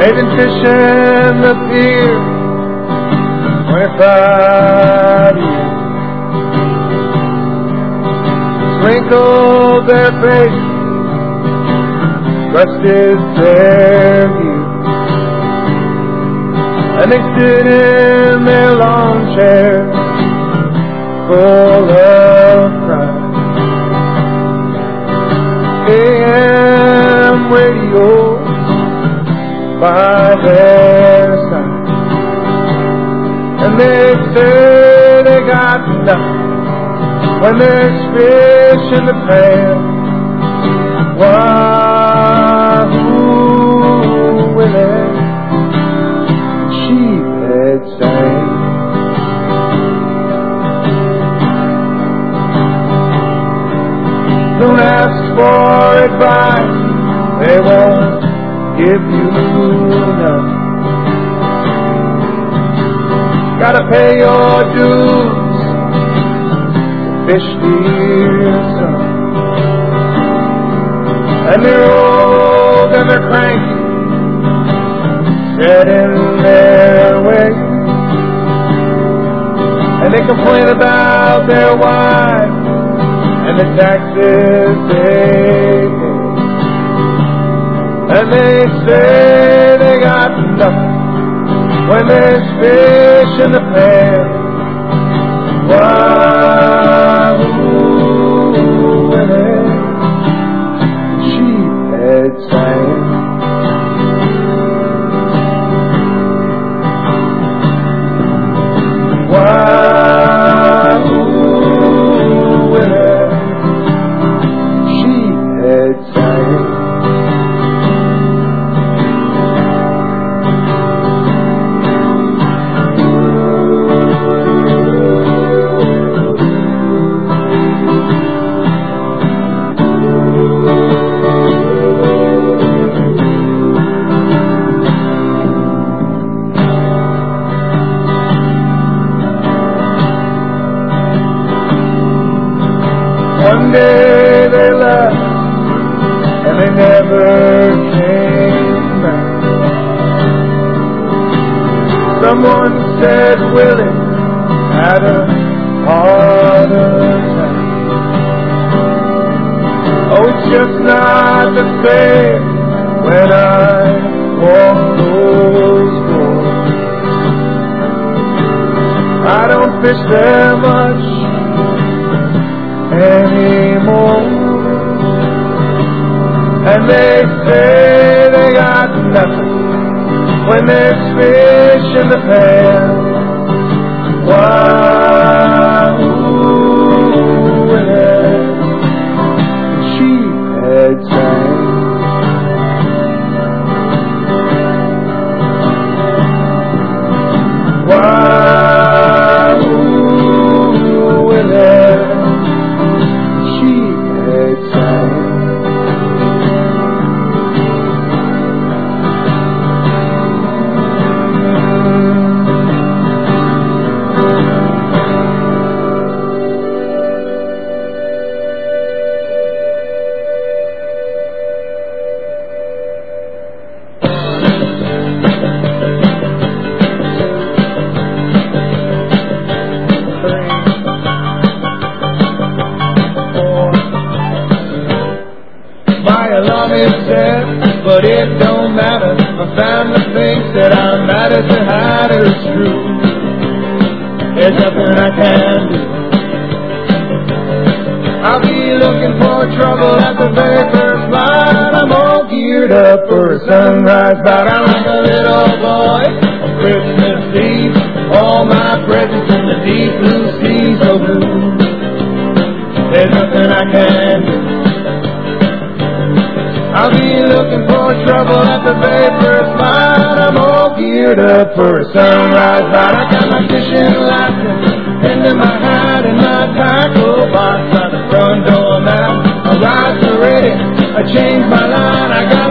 Been fishing the pier 25 years. Sprinkled their face, rusted their view. And they sit in their lawn chairs, full of pride. AM radio by their side. And they say they got nothing when there's fish in the pan. Why, who will it? Sheephead sang. Don't ask for advice, they won't give you none. Gotta pay your dues, fish dear son. And they're old and they're cranky, set in their ways. And they complain about their wives and the taxes they. And they say they got nothing when there's fish in the pan. Why, who will it? Sunrise bout. I got my fishing license into my hat and my tackle box by the front door now. My rides are ready. I changed my line. I got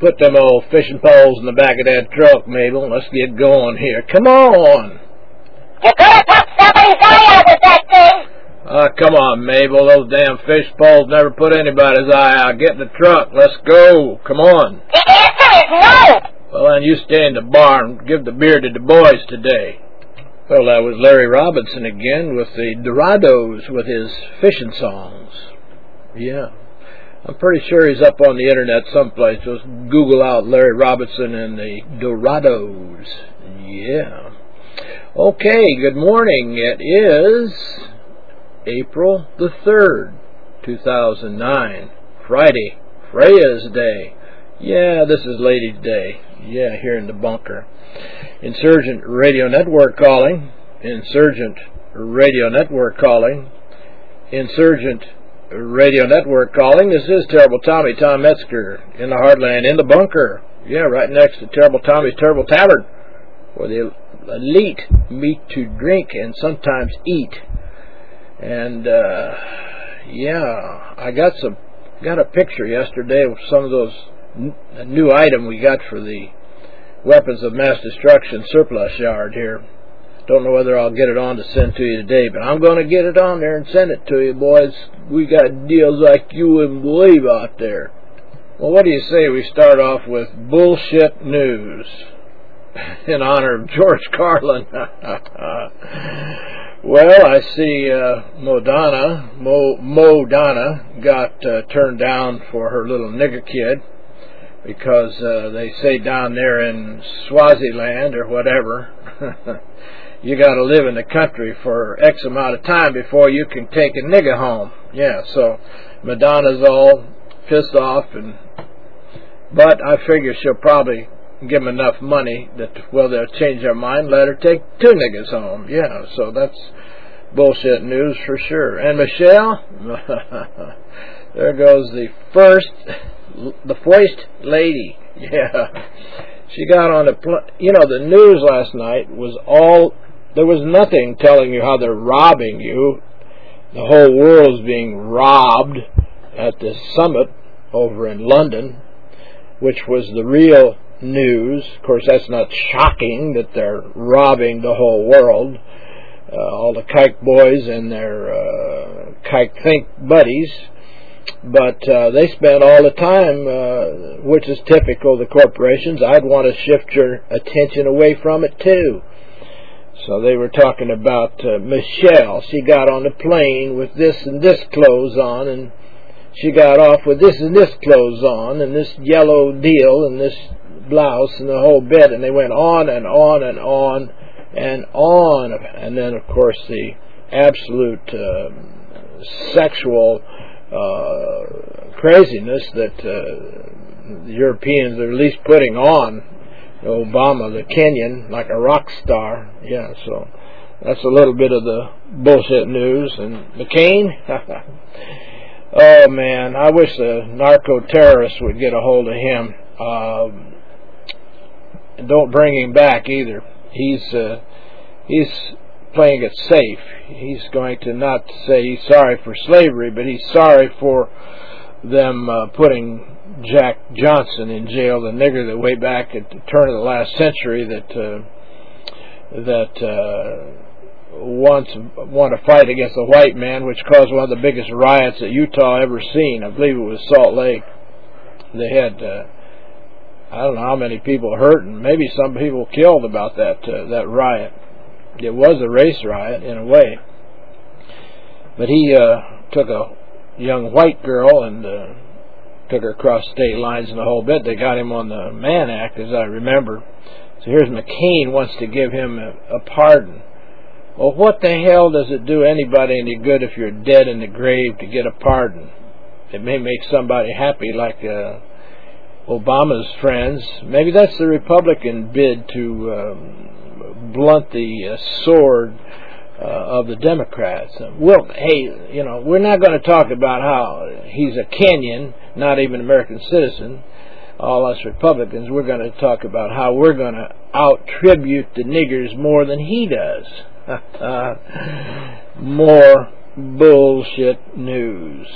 put them old fishing poles in the back of that truck, Mabel. Let's get going here. Come on. You could have took somebody's eye out with that thing. Ah, come on, Mabel. Fish poles never put anybody's eye out. Get in the truck. Let's go. Come on. The answer is no. Well, then you stay in the barn. Give the beer to the boys today. Well, that was Larry Robinson again with the Dorados with his fishing songs. Yeah. I'm pretty sure he's up on the internet someplace. Just Google out Larry Robinson and the Dorados. Yeah. Okay, good morning. It is April the 3rd, 2009. Friday. Freya's Day. Yeah, this is Ladies' Day. Yeah, here in the bunker. Insurgent Radio Network calling. Insurgent Radio Network calling. Insurgent Radio Network calling. This is Terrible Tommy, Tom Metzger, in the Heartland, in the bunker. Yeah, right next to Terrible Tommy's Terrible Tavern, where the elite meet to drink and sometimes eat. And uh, yeah, I got some got a picture yesterday of some of those new item we got for the weapons of mass destruction surplus yard here. Don't know whether I'll get it on to send to you today, but I'm going to get it on there and send it to you, boys. We got deals like you wouldn't believe out there. Well, what do you say we start off with bullshit news in honor of George Carlin? well, I see uh, Modana, Mo, Modana got uh, turned down for her little nigger kid because uh, they say down there in Swaziland or whatever, you got to live in the country for X amount of time before you can take a nigger home. Yeah, so Madonna's all pissed off, and but I figure she'll probably give them enough money that well they'll change their mind, let her take two niggas home. Yeah, so that's bullshit news for sure. And Michelle, there goes the first the first lady. Yeah. She got on the, pl- you know, the news last night was all, there was nothing telling you how they're robbing you. The whole world's being robbed at this summit over in London, which was the real news. Of course, that's not shocking that they're robbing the whole world. Uh, all the kike boys and their uh, kike think buddies but uh, they spend all the time, uh, which is typical of the corporations. I'd want to shift your attention away from it too. So they were talking about uh, Michelle. She got on the plane with this and this clothes on, and she got off with this and this clothes on, and this yellow deal, and this blouse, and the whole bit. And they went on and on and on and on. And then, of course, the absolute uh, sexual uh, craziness that uh, the Europeans are at least putting on Obama, the Kenyan, like a rock star. Yeah, so that's a little bit of the bullshit news. And McCain, oh man, I wish the narco terrorists would get a hold of him. Um, don't bring him back either. He's uh, he's playing it safe. He's going to not say he's sorry for slavery, but he's sorry for them uh, putting Jack Johnson in jail, the nigger that way back at the turn of the last century that uh, that uh, wants want to fight against a white man, which caused one of the biggest riots that Utah ever seen. I believe it was Salt Lake. They had. Uh, I don't know how many people hurt and maybe some people killed about that uh, that riot it was a race riot in a way. But he uh, took a young white girl and uh, took her across state lines and the whole bit. They got him on the Mann Act, as I remember. So here's McCain wants to give him a, a pardon. Well, what the hell does it do anybody any good if you're dead in the grave to get a pardon? It may make somebody happy, like uh, Obama's friends. Maybe that's the Republican bid to um, blunt the uh, sword uh, of the Democrats. Well, hey, you know, we're not going to talk about how he's a Kenyan, not even an American citizen. All us Republicans, we're going to talk about how we're going to out tribute the niggers more than he does. more bullshit news.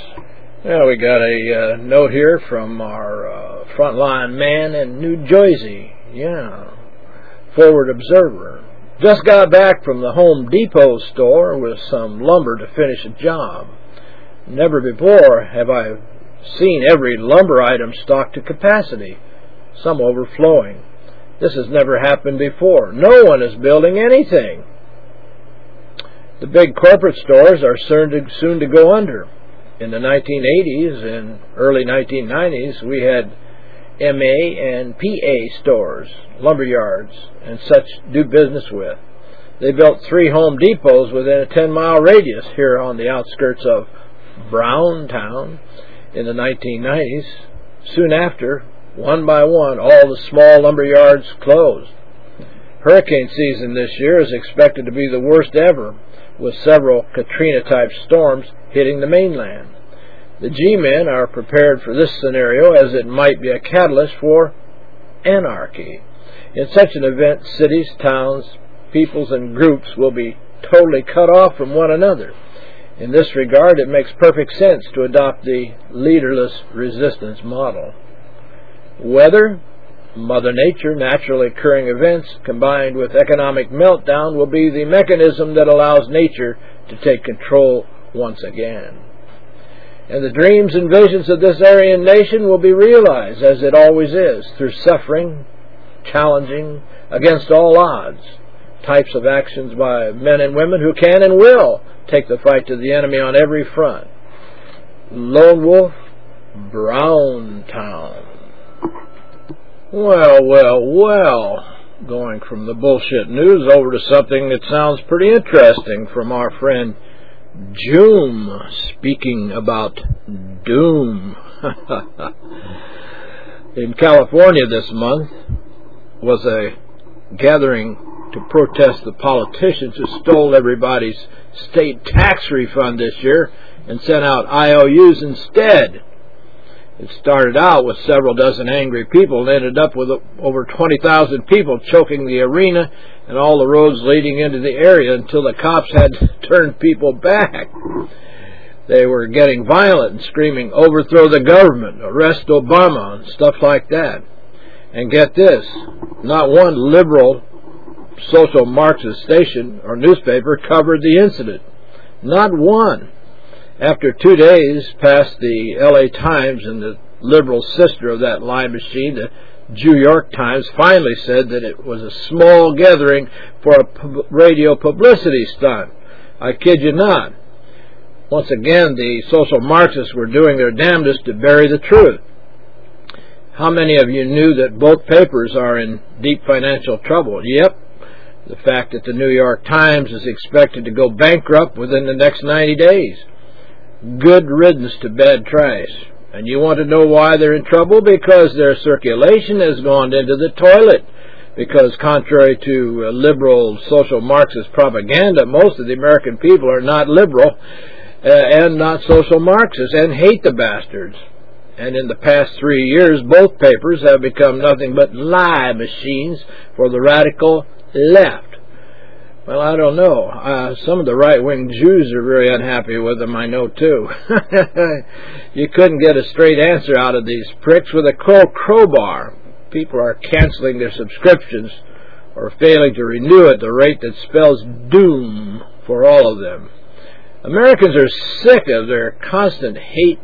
Well, we got a uh, note here from our uh, frontline man in New Jersey. Yeah. Forward Observer. Just got back from the Home Depot store with some lumber to finish a job. Never before have I seen every lumber item stocked to capacity, some overflowing. This has never happened before. No one is building anything. The big corporate stores are soon to, soon to go under in the 1980s and early 1990s, we had MA and PA stores, lumber yards, and such do business with. They built three Home Depots within a 10 mile radius here on the outskirts of Browntown in the 1990s. Soon after, one by one, all the small lumber yards closed. Hurricane season this year is expected to be the worst ever, with several Katrina type storms hitting the mainland. The G men are prepared for this scenario as it might be a catalyst for anarchy. In such an event, cities, towns, peoples, and groups will be totally cut off from one another. In this regard, it makes perfect sense to adopt the leaderless resistance model. Weather, Mother Nature, naturally occurring events combined with economic meltdown will be the mechanism that allows nature to take control once again. And the dreams and visions of this Aryan nation will be realized, as it always is, through suffering, challenging, against all odds, types of actions by men and women who can and will take the fight to the enemy on every front. Lone Wolf, Brown Town. Well, well, well. Going from the bullshit news over to something that sounds pretty interesting from our friend Joom, speaking about doom. In California this month was a gathering to protest the politicians who stole everybody's state tax refund this year and sent out IOUs instead. It started out with several dozen angry people and ended up with over 20,000 people choking the arena and all the roads leading into the area until the cops had to turn people back. They were getting violent and screaming, overthrow the government, arrest Obama, and stuff like that. And get this, not one liberal social Marxist station or newspaper covered the incident. Not one. After two days past the LA Times and the liberal sister of that lie machine, the New York Times finally said that it was a small gathering for a radio publicity stunt. I kid you not. Once again, the social Marxists were doing their damnedest to bury the truth. How many of you knew that both papers are in deep financial trouble? Yep. The fact that the New York Times is expected to go bankrupt within the next 90 days. Good riddance to bad trash. And you want to know why they're in trouble? Because their circulation has gone into the toilet. Because contrary to liberal social Marxist propaganda, most of the American people are not liberal uh, and not social Marxists and hate the bastards. And in the past three years, both papers have become nothing but lie machines for the radical left. Well, I don't know. Uh, some of the right-wing Jews are very unhappy with them, I know too. you couldn't get a straight answer out of these pricks with a crow crowbar. People are canceling their subscriptions or failing to renew at the rate that spells doom for all of them. Americans are sick of their constant hate,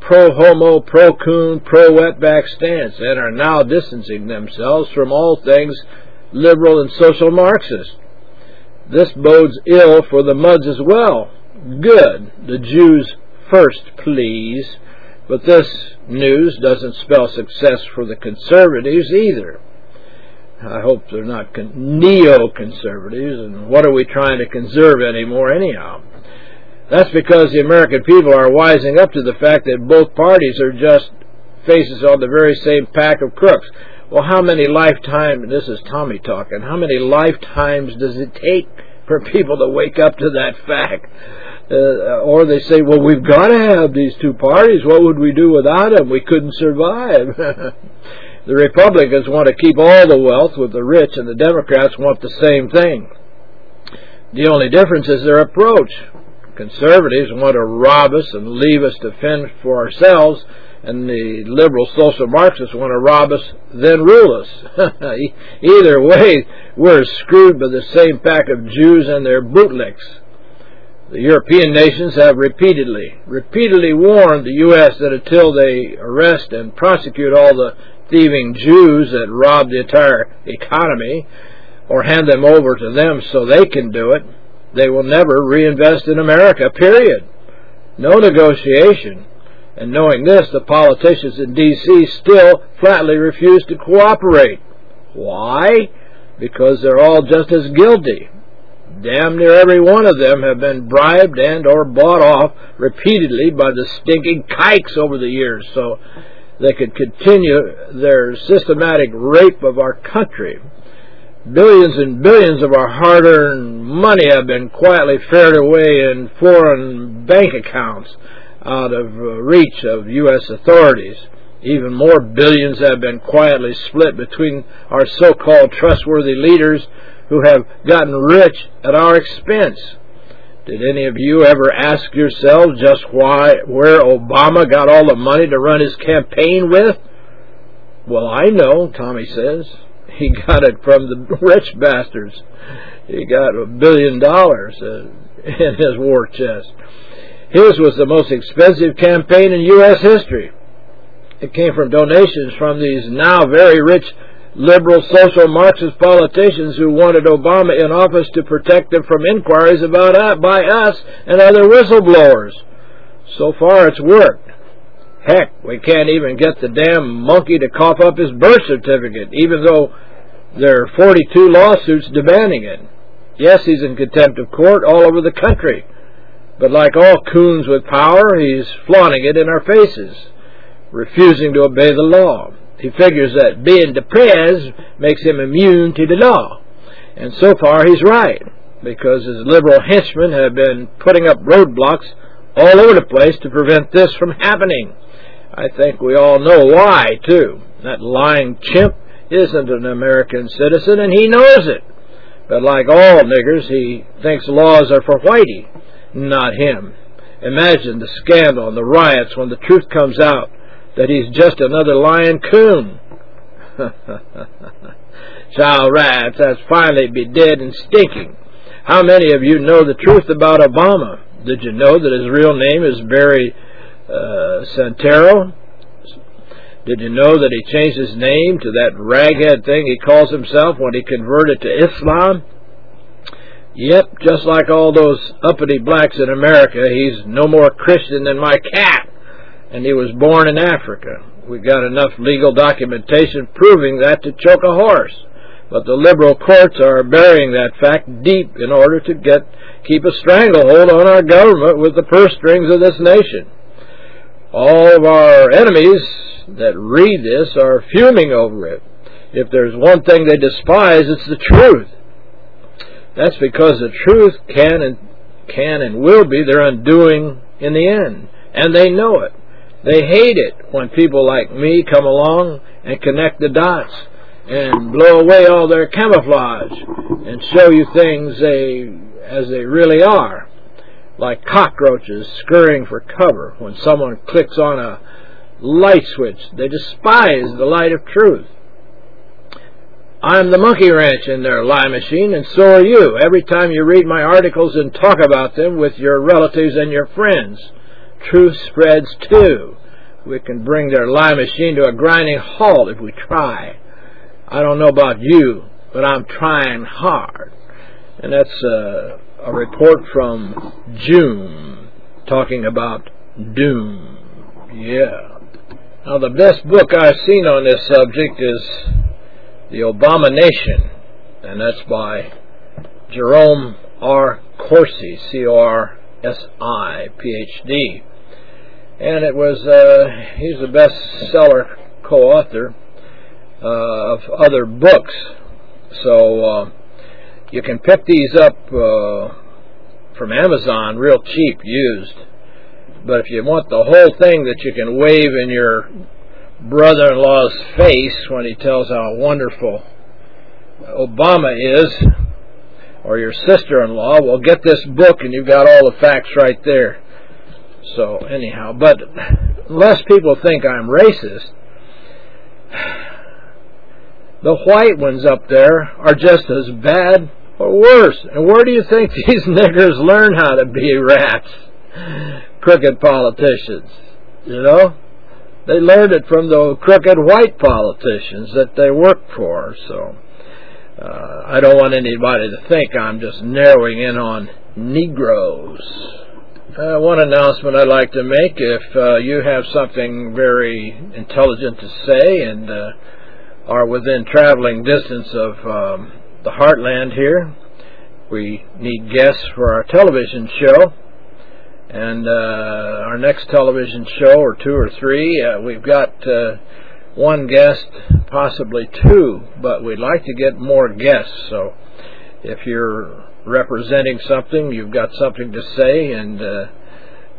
pro-homo, pro-coon, pro-wetback stance and are now distancing themselves from all things liberal and social Marxist. This bodes ill for the Muds as well. Good. The Jews first, please. But this news doesn't spell success for the conservatives either. I hope they're not con- neo-conservatives, and what are we trying to conserve anymore anyhow? That's because the American people are wising up to the fact that both parties are just faces on the very same pack of crooks. Well, how many lifetimes, this is Tommy talking, how many lifetimes does it take for people to wake up to that fact? Uh, or they say, well, we've got to have these two parties. What would we do without them? We couldn't survive. the Republicans want to keep all the wealth with the rich, and the Democrats want the same thing. The only difference is their approach. Conservatives want to rob us and leave us to fend for ourselves, and the liberal social Marxists want to rob us, then rule us. Either way, we're screwed by the same pack of Jews and their bootlicks. The European nations have repeatedly, repeatedly warned the U.S. that until they arrest and prosecute all the thieving Jews that rob the entire economy, or hand them over to them so they can do it, they will never reinvest in America, period. No negotiation. And knowing this, the politicians in D.C. still flatly refuse to cooperate. Why? Because they're all just as guilty damn near every one of them have been bribed and or bought off repeatedly by the stinking kikes over the years so they could continue their systematic rape of our country. Billions and billions of our hard-earned money have been quietly ferried away in foreign bank accounts out of reach of U.S. authorities. Even more billions have been quietly split between our so-called trustworthy leaders who have gotten rich at our expense. Did any of you ever ask yourselves just why where Obama got all the money to run his campaign with? Well, I know, Tommy says. He got it from the rich bastards. He got a billion dollars uh, in his war chest. His was the most expensive campaign in U.S. history. It came from donations from these now very rich liberal social Marxist politicians who wanted Obama in office to protect them from inquiries about us, by us and other whistleblowers. So far it's worked. Heck, we can't even get the damn monkey to cough up his birth certificate, even though there are 42 lawsuits demanding it. Yes, he's in contempt of court all over the country. But like all coons with power, he's flaunting it in our faces, refusing to obey the law. He figures that being depressed makes him immune to the law. And so far he's right, because his liberal henchmen have been putting up roadblocks all over the place to prevent this from happening. I think we all know why, too. That lying chimp isn't an American citizen, and he knows it. But like all niggers, he thinks laws are for Whitey, not him. Imagine the scandal and the riots when the truth comes out that he's just another lying coon. Child rats, that's finally be dead and stinking. How many of you know the truth about Obama? Did you know that his real name is Barry uh, Soetoro? Did you know that he changed his name to that raghead thing he calls himself when he converted to Islam? Yep, just like all those uppity blacks in America, he's no more Christian than my cat and he was born in Africa. We've got enough legal documentation proving that to choke a horse. But the liberal courts are burying that fact deep in order to get keep a stranglehold on our government with the purse strings of this nation. All of our enemies that read this are fuming over it. If there's one thing they despise, it's the truth. That's because the truth can and can and will be their undoing in the end, and they know it. They hate it when people like me come along and connect the dots and blow away all their camouflage and show you things they as they really are, like cockroaches scurrying for cover when someone clicks on a light switch. They despise the light of truth. I'm the monkey wrench in their lie machine, and so are you. Every time you read my articles and talk about them with your relatives and your friends truth spreads too. We can bring their lie machine to a grinding halt if we try. I don't know about you, but I'm trying hard. And that's uh, a report from June talking about doom. Yeah. Now, the best book I've seen on this subject is The Obamanation, and that's by Jerome R. Corsi, C O R S I, Ph.D. And it was, uh, he's the bestseller co author uh, of other books. So, uh, you can pick these up uh, from Amazon real cheap, used. But if you want the whole thing that you can wave in your brother in law's face when he tells how wonderful Obama is, or your sister in law, well, get this book and you've got all the facts right there. So, anyhow, but lest people think I'm racist, the white ones up there are just as bad or worse. And where do you think these niggers learn how to be rats? Crooked politicians. You know? They learned it from the crooked white politicians that they work for. So, uh, I don't want anybody to think I'm just narrowing in on Negroes. Uh, one announcement I'd like to make if uh, you have something very intelligent to say and uh, are within traveling distance of um, the heartland here, we need guests for our television show. And uh, our next television show, or two or three, uh, we've got uh, one guest, possibly two, but we'd like to get more guests. So if you're representing something, you've got something to say, and uh,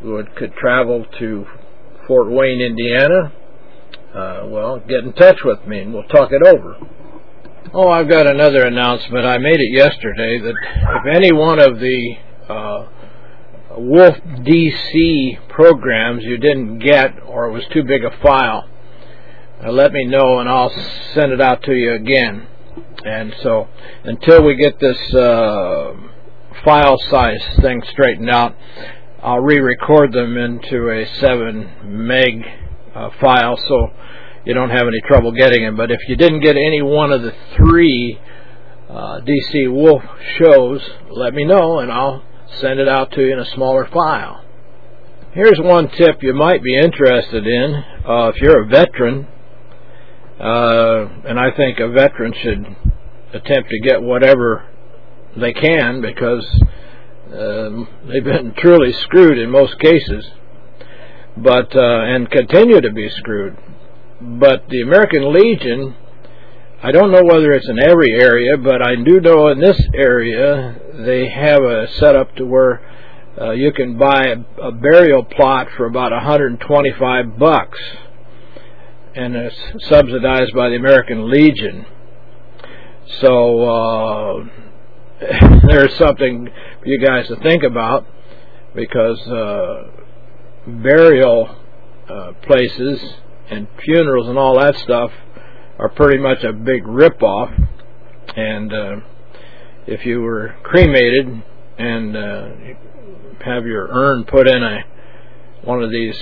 would could travel to Fort Wayne, Indiana, uh, well, get in touch with me and we'll talk it over. Oh, I've got another announcement. I made it yesterday that if any one of the uh, Wolf DC programs you didn't get or it was too big a file, uh, let me know and I'll send it out to you again. And so until we get this uh, file size thing straightened out, I'll re-record them into a 7 meg uh, file so you don't have any trouble getting them. But if you didn't get any one of the three uh, DC Wolf shows, let me know and I'll send it out to you in a smaller file. Here's one tip you might be interested in uh, if you're a veteran, uh, and I think a veteran should attempt to get whatever they can because um, they've been truly screwed in most cases, but uh, and continue to be screwed. But the American Legion, I don't know whether it's in every area, but I do know in this area they have a setup to where uh, you can buy a, a burial plot for about 125 bucks, and it's subsidized by the American Legion. So uh, there's something for you guys to think about because uh, burial uh, places and funerals and all that stuff are pretty much a big ripoff. And uh, if you were cremated and uh, have your urn put in a one of these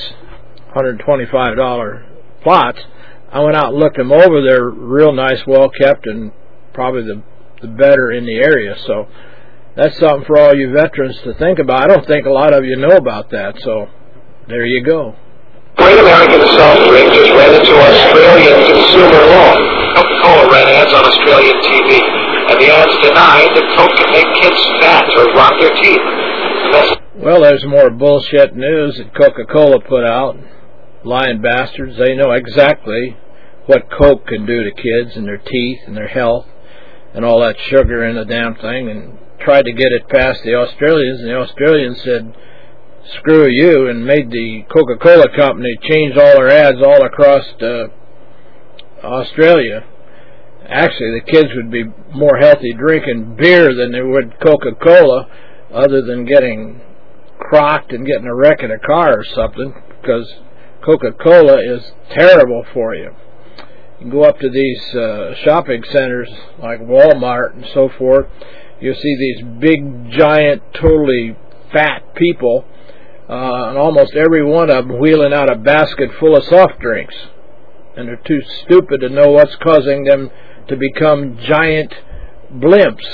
$125 plots, I went out and looked them over. They're real nice, well kept, and probably the the better in the area. So that's something for all you veterans to think about. I don't think a lot of you know about that. So there you go. Great American soft drink just ran into Australian consumer law. Ads on Australian TV, and the ads denied that Coke can make kids fat or rot their teeth. Well, there's more bullshit news that Coca-Cola put out. Lying bastards. They know exactly what Coke can do to kids and their teeth and their health and all that sugar in the damn thing and tried to get it past the Australians and the Australians said screw you and made the Coca-Cola company change all their ads all across uh, Australia. Actually, the kids would be more healthy drinking beer than they would Coca-Cola other than getting crocked and getting a wreck in a car or something because Coca-Cola is terrible for you. You go up to these uh, shopping centers like Walmart and so forth. You'll see these big, giant, totally fat people, uh, and almost every one of them wheeling out a basket full of soft drinks. And they're too stupid to know what's causing them to become giant blimps.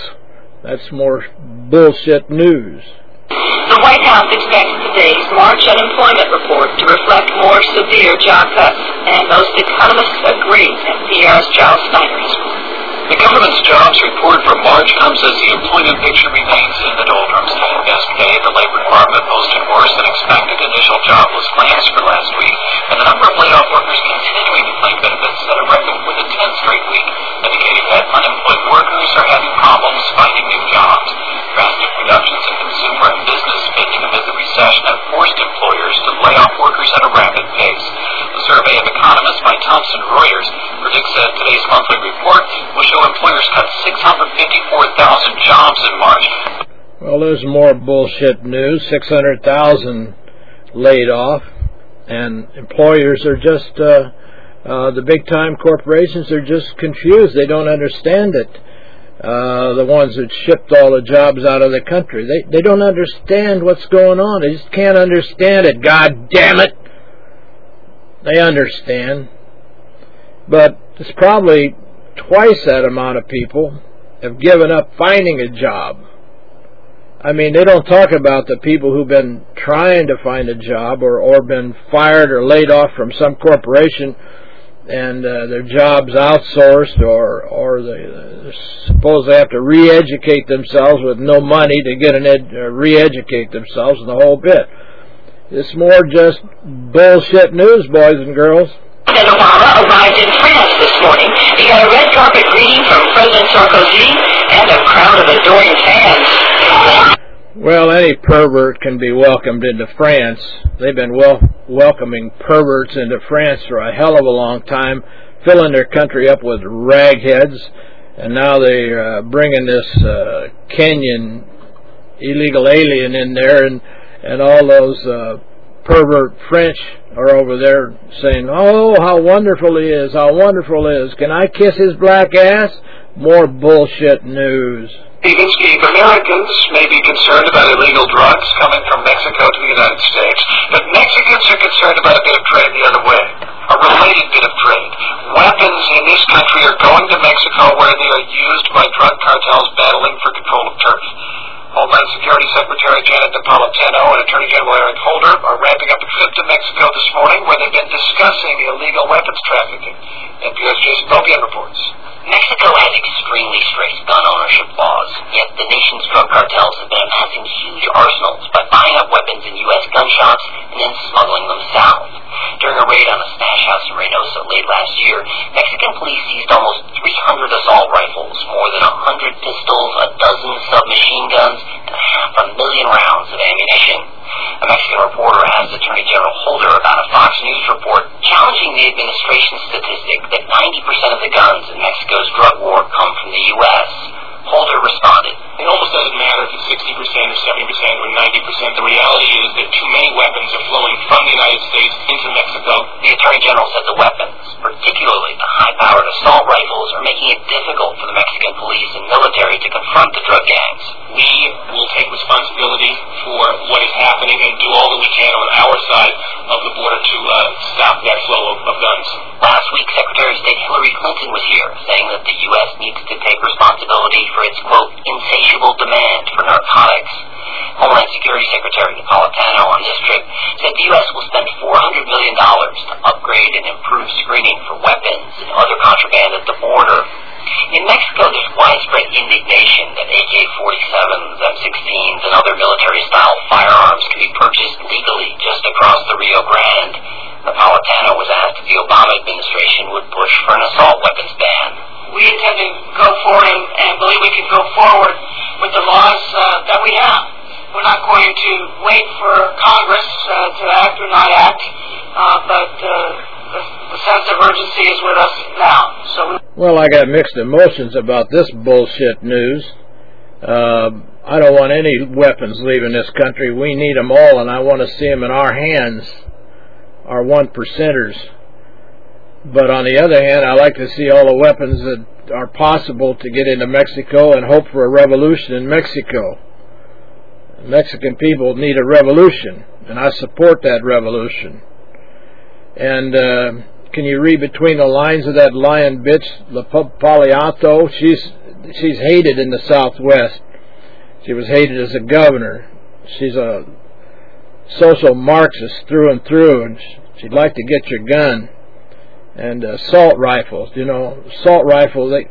That's more bullshit news. The White House expects today's March unemployment report to reflect more severe job cuts, and most economists agree. NPR's Charles Snyder. The government's jobs report for March comes as the employment picture remains in the doldrums. Yesterday, the Labor Department posted worse than expected initial jobless claims for last week, and the number of laid off workers continuing to claim benefits set a record for the 10th straight week, indicating that unemployed workers are having problems finding new jobs. Drastic reductions in consumer and business spending amid the recession have forced employers to lay off workers at a rapid pace. Survey of economists by Thomson Reuters predicts that today's monthly report will show employers cut 654,000 jobs in March. Well, there's more bullshit news. 600,000 laid off, and employers are just, uh, uh, the big time corporations are just confused. They don't understand it. Uh, the ones that shipped all the jobs out of the country. They, they don't understand what's going on. They just can't understand it. God damn it! They understand. But it's probably twice that amount of people have given up finding a job. I mean, they don't talk about the people who've been trying to find a job or, or been fired or laid off from some corporation and uh, their jobs outsourced or or they suppose they have to re-educate themselves with no money to get an ed, uh, re-educate themselves and the whole bit. It's more just bullshit news, boys and girls. President Obama arrived in France this morning. He got a red carpet greeting from President Sarkozy and a crowd of adoring fans. Well, any pervert can be welcomed into France. They've been wel- welcoming perverts into France for a hell of a long time, filling their country up with ragheads, and now they're uh, bringing this uh, Kenyan illegal alien in there, and and all those uh, pervert French are over there saying, "Oh, how wonderful he is! How wonderful he is! Can I kiss his black ass?" More bullshit news. Steve Inskeep, Americans may be concerned about illegal drugs coming from Mexico to the United States, but Mexicans are concerned about a bit of trade the other way. A related bit of trade. Weapons in this country are going to Mexico where they are used by drug cartels battling for control of turf. Homeland Security Secretary Janet Napolitano and Attorney General Eric Holder are wrapping up a trip to Mexico this morning where they've been discussing illegal weapons trafficking. NPR's Jason Beaubien reports. Mexico has extremely strict gun ownership laws, yet the nation's drug cartels have been amassing huge arsenals by buying up weapons in U.S. gun shops and then smuggling them south. During a raid on a stash house in Reynosa late last year, Mexican police seized almost 300 assault rifles, more than 100 pistols, a dozen submachine guns, and half a million rounds of ammunition. A Mexican reporter asked Attorney General Holder about a Fox News report challenging the administration's statistic that 90% of the guns in Mexico's drug war come from the U.S. Holder responded, It almost doesn't matter if it's 60% or 70% or 90%. The reality is that too many weapons are flowing from the United States into Mexico. The Attorney General said the weapons, particularly the high-powered assault rifles, are making it difficult for the Mexican police and military to confront the drug gangs. We will take responsibility for what is happening and do all that we can on our side of the border to uh, stop that flow of, of guns. Last week, Secretary of State Hillary Clinton was here, saying that the U.S. needs to take responsibility for its, quote, insatiable demand for narcotics. Homeland Security Secretary Napolitano on this trip said the U.S. will spend $400 million to upgrade and improve screening for weapons and other contraband at the border. In Mexico, there's widespread indignation that AK-47s, M16s, and other military-style firearms can be purchased legally just across the Rio Grande. Napolitano was asked if the Obama administration would push for an assault weapons ban. We intend to go forward and, and believe we can go forward with the laws uh, that we have. We're not going to wait for Congress uh, to act or not act, uh, but uh, the, the sense of urgency is with us now. So we Well, I got mixed emotions about this bullshit news. Uh, I don't want any weapons leaving this country. We need them all, and I want to see them in our hands, our one percenters. But on the other hand, I like to see all the weapons that are possible to get into Mexico and hope for a revolution in Mexico. Mexican people need a revolution, and I support that revolution. And uh, can you read between the lines of that lying bitch, Napolitano? She's she's hated in the Southwest. She was hated as a governor. she's a social Marxist through and through, and she'd like to get your gun and assault rifles. You know, assault rifles. They,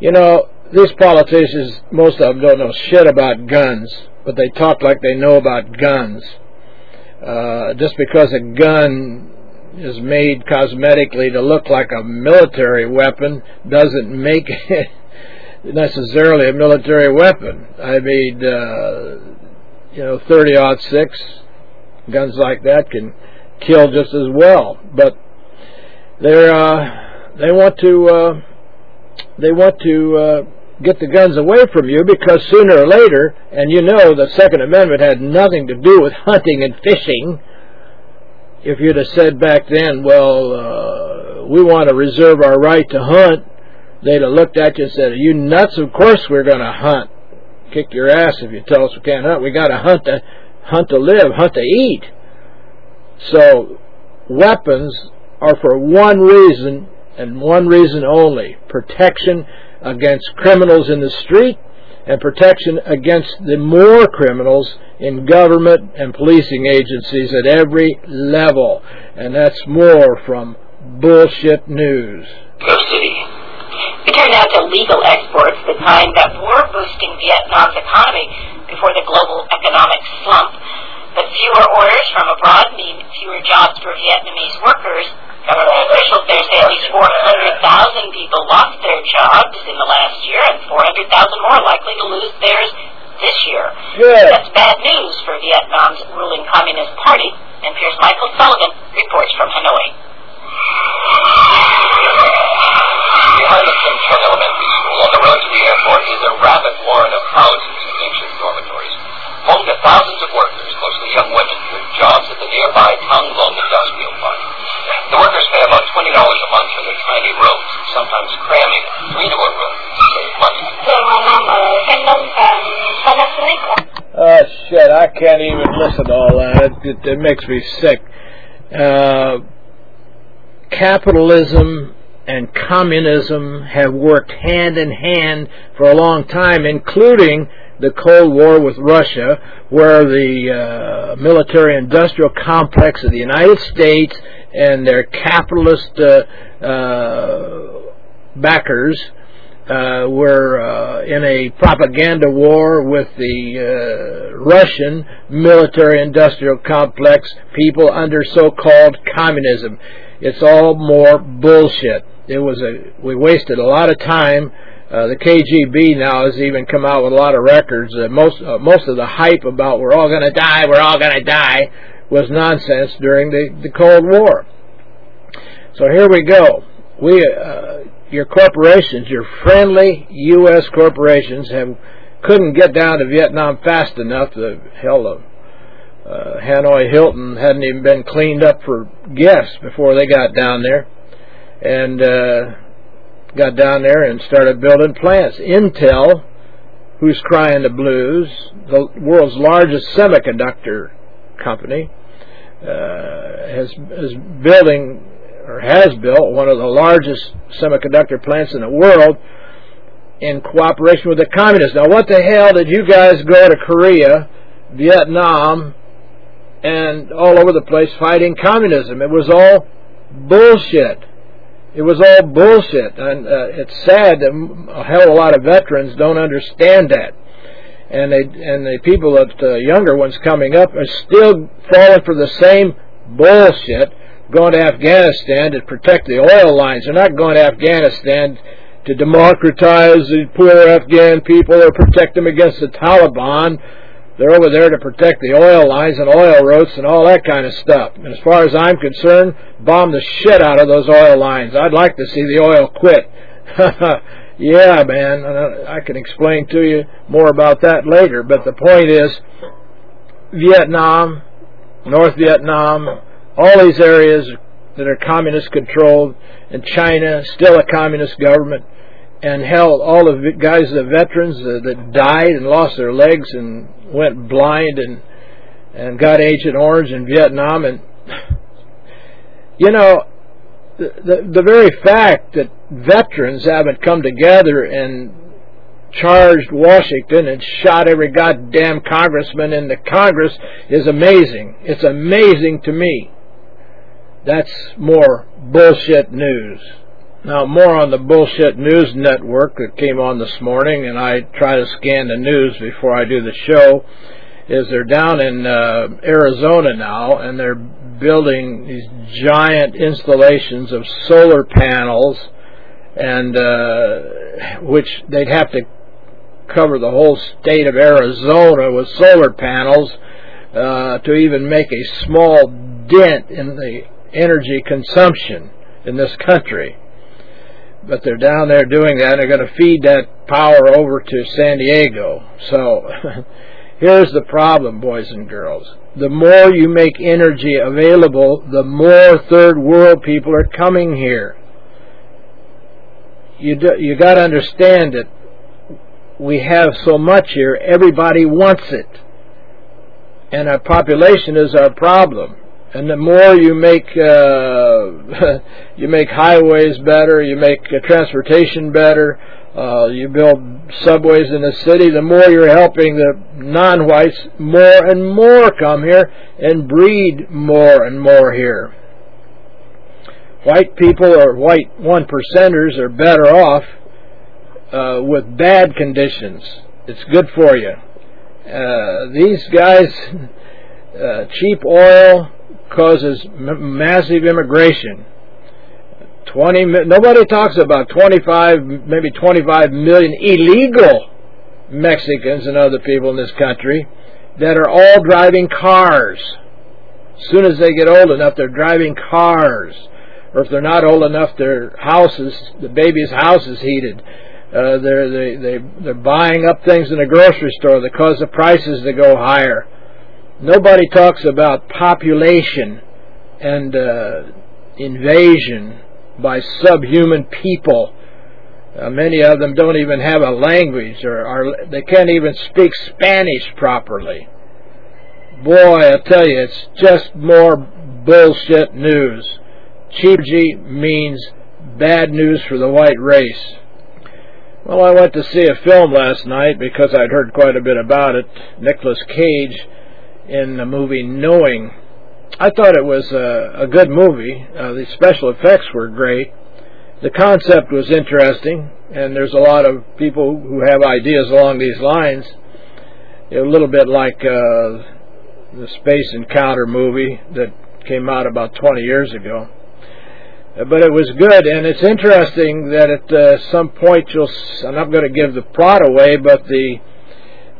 you know, these politicians, most of them don't know shit about guns, but they talk like they know about guns. Uh, just because a gun is made cosmetically to look like a military weapon doesn't make it necessarily a military weapon. I mean, uh, you know, 30 aught six guns like that can kill just as well. But they're uh, they want to uh, they want to uh, get the guns away from you because sooner or later, and you know the Second Amendment had nothing to do with hunting and fishing. If you'd have said back then, well, uh, we want to reserve our right to hunt, they'd have looked at you and said, Are you nuts? Of course we're going to hunt. Kick your ass if you tell us we can't hunt. We got to hunt to hunt to live, hunt to eat. So weapons are for one reason and one reason only: protection against criminals in the street and protection against the more criminals in government and policing agencies at every level. And that's more from bullshit news. We turned out to legal exports, the kind that were boosting Vietnam's economy before the global economic slump. But fewer orders from abroad mean fewer jobs for Vietnamese workers. Government officials there say at least 400,000 people lost their jobs in the last year, and 400,000 more likely to lose theirs this year. Good. That's bad news for Vietnam's ruling Communist Party. And NPR's Michael Sullivan reports from Hanoi. Behind the Kim Chung Elementary School on the road to the airport is a rabid warren of houses and ancient dormitories. Home to thousands of workers, mostly young women, with jobs at the nearby Thang Long Industrial Park. The workers pay about $20 a month for their tiny rooms, sometimes cramming three to a room to save money. Oh shit! I can't even listen to all that. It, it, it makes me sick. Uh, capitalism and communism have worked hand in hand for a long time, including the Cold War with Russia, where the uh, military-industrial complex of the United States and their capitalist uh, uh, backers uh, were uh, in a propaganda war with the uh, Russian military-industrial complex people under so-called communism. It's all more bullshit. It was a we wasted a lot of time. Uh, the KGB now has even come out with a lot of records. Most most of the hype about we're all going to die, we're all going to die, was nonsense during the, the Cold War. So here we go. We uh, your corporations, your friendly U.S. corporations, have couldn't get down to Vietnam fast enough. The hell, the uh, Hanoi Hilton hadn't even been cleaned up for guests before they got down there, and uh, got down there and started building plants. Intel, who's crying the blues, the world's largest semiconductor company, has is building or has built one of the largest semiconductor plants in the world in cooperation with the communists. Now, what the hell did you guys go to Korea, Vietnam, and all over the place fighting communism? It was all bullshit. It was all bullshit, and uh, it's sad that a hell of a lot of veterans don't understand that. And they and the people that uh, younger ones coming up are still falling for the same bullshit going to Afghanistan to protect the oil lines. They're not going to Afghanistan to democratize the poor Afghan people or protect them against the Taliban. They're over there to protect the oil lines and oil roads and all that kind of stuff. And as far as I'm concerned, bomb the shit out of those oil lines. I'd like to see the oil quit. yeah, man. I can explain to you more about that later. But the point is, Vietnam, North Vietnam, all these areas that are communist controlled, and China, still a communist government, and hell, all the guys, the veterans that died and lost their legs and went blind and and got Agent Orange in Vietnam, and you know, the, the very fact that veterans haven't come together and charged Washington and shot every goddamn congressman in the Congress is amazing. It's amazing to me. That's more bullshit news. Now, more on the bullshit news network that came on this morning, and I try to scan the news before I do the show, is they're down in uh, Arizona now, and they're building these giant installations of solar panels, and uh, which they'd have to cover the whole state of Arizona with solar panels uh, to even make a small dent in the energy consumption in this country. But they're down there doing that, and they're going to feed that power over to San Diego. So here's the problem, boys and girls. The more you make energy available, the more third world people are coming here. You you got to understand that we have so much here, everybody wants it. And our population is our problem. And the more you make uh, you make highways better, you make uh, transportation better, uh, you build subways in the city, the more you're helping the non-whites more and more come here and breed more and more here. White people or white one percenters are better off uh, with bad conditions. It's good for you. Uh, these guys, uh, cheap oil causes massive immigration. 20 nobody talks about 25 maybe 25 million illegal Mexicans and other people in this country that are all driving cars. As soon as they get old enough they're driving cars or if they're not old enough their houses the baby's house is heated. Uh, they're they, they they're buying up things in the grocery store that cause the prices to go higher. Nobody talks about population and uh, invasion by subhuman people. Uh, many of them don't even have a language, or are, they can't even speak Spanish properly. Boy, I tell you, it's just more bullshit news. G means bad news for the white race. Well, I went to see a film last night because I'd heard quite a bit about it. Nicolas Cage in the movie Knowing I thought it was a, a good movie. Uh, the special effects were great. The concept was interesting, and there's a lot of people who have ideas along these lines. A little bit like uh, the Space Encounter movie that came out about 20 years ago. Uh, but it was good, and it's interesting that at uh, some point you'll. I'm not going to give the plot away, but the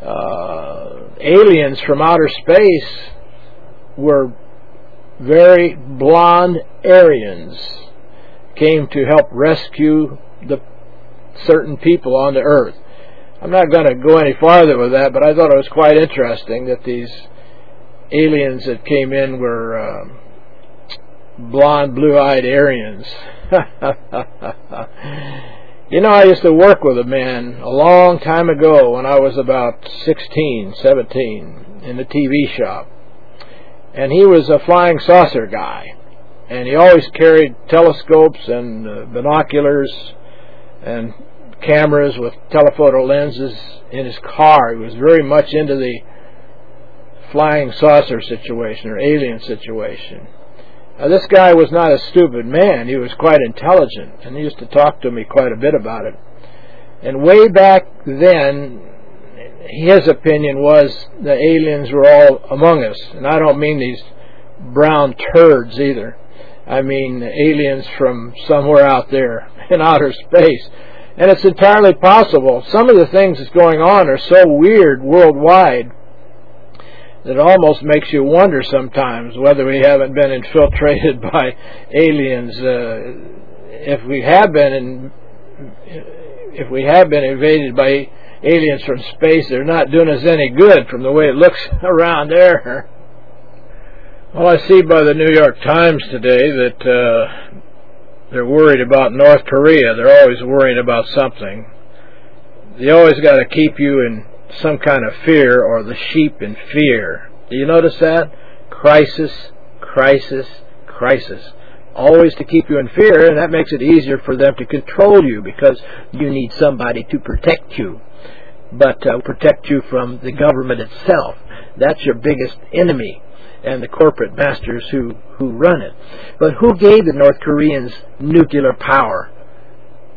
uh, aliens from outer space were very blonde Aryans came to help rescue the certain people on the earth. I'm not going to go any farther with that, but I thought it was quite interesting that these aliens that came in were uh, blonde, blue-eyed Aryans. you know, I used to work with a man a long time ago when I was about 16, 17 in a TV shop and he was a flying saucer guy. And he always carried telescopes and uh, binoculars and cameras with telephoto lenses in his car. He was very much into the flying saucer situation or alien situation. Now, this guy was not a stupid man. He was quite intelligent, and he used to talk to me quite a bit about it. And way back then, his opinion was the aliens were all among us. And I don't mean these brown turds either. I mean aliens from somewhere out there in outer space. And it's entirely possible. Some of the things that's going on are so weird worldwide that it almost makes you wonder sometimes whether we haven't been infiltrated by aliens. Uh, if we have been in, if we have been invaded by aliens from space. They're not doing us any good from the way it looks around there. Well, I see by the New York Times today that uh, they're worried about North Korea. They're always worried about something. They always got to keep you in some kind of fear or the sheep in fear. Do you notice that? Crisis, crisis, crisis. always to keep you in fear, and that makes it easier for them to control you because you need somebody to protect you, but uh, protect you from the government itself. That's your biggest enemy and the corporate masters who, who run it. But who gave the North Koreans nuclear power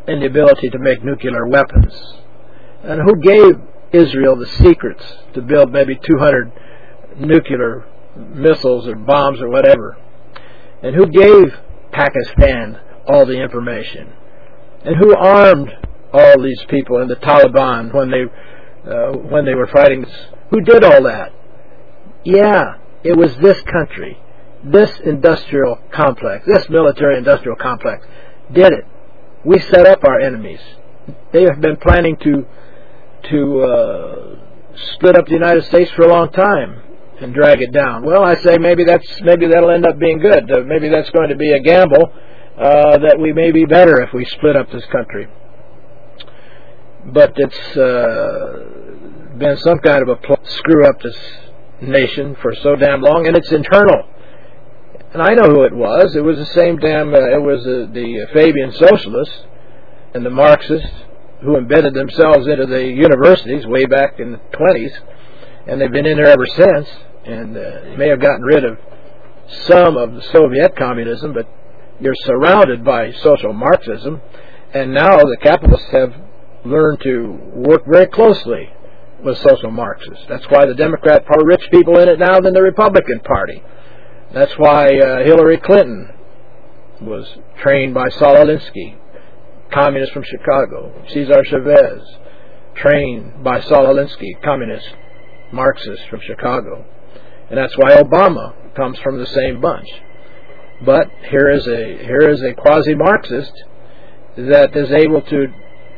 and the ability to make nuclear weapons? And who gave Israel the secrets to build maybe 200 nuclear missiles or bombs or whatever? And who gave Pakistan all the information? And who armed all these people in the Taliban when they uh, when they were fighting? Who did all that? Yeah, it was this country, this industrial complex, this military industrial complex did it. We set up our enemies. They have been planning to to uh, split up the United States for a long time and drag it down. Well, I say maybe that's maybe that'll end up being good. Uh, maybe that's going to be a gamble uh, that we may be better if we split up this country. But it's uh, been some kind of a pl- screw up this nation for so damn long, and it's internal. And I know who it was. It was the same damn. Uh, it was uh, the Fabian socialists and the Marxists who embedded themselves into the universities way back in the 20s, and they've been in there ever since. And uh, may have gotten rid of some of the Soviet communism, but you're surrounded by social Marxism, and now the capitalists have learned to work very closely with social Marxists. That's why the Democrat Party, rich people in it now than the Republican Party. That's why uh, Hillary Clinton was trained by Saul Alinsky, communist from Chicago. Cesar Chavez, trained by Saul Alinsky, communist, Marxist from Chicago. And that's why Obama comes from the same bunch. But here is a here is a quasi-Marxist that is able to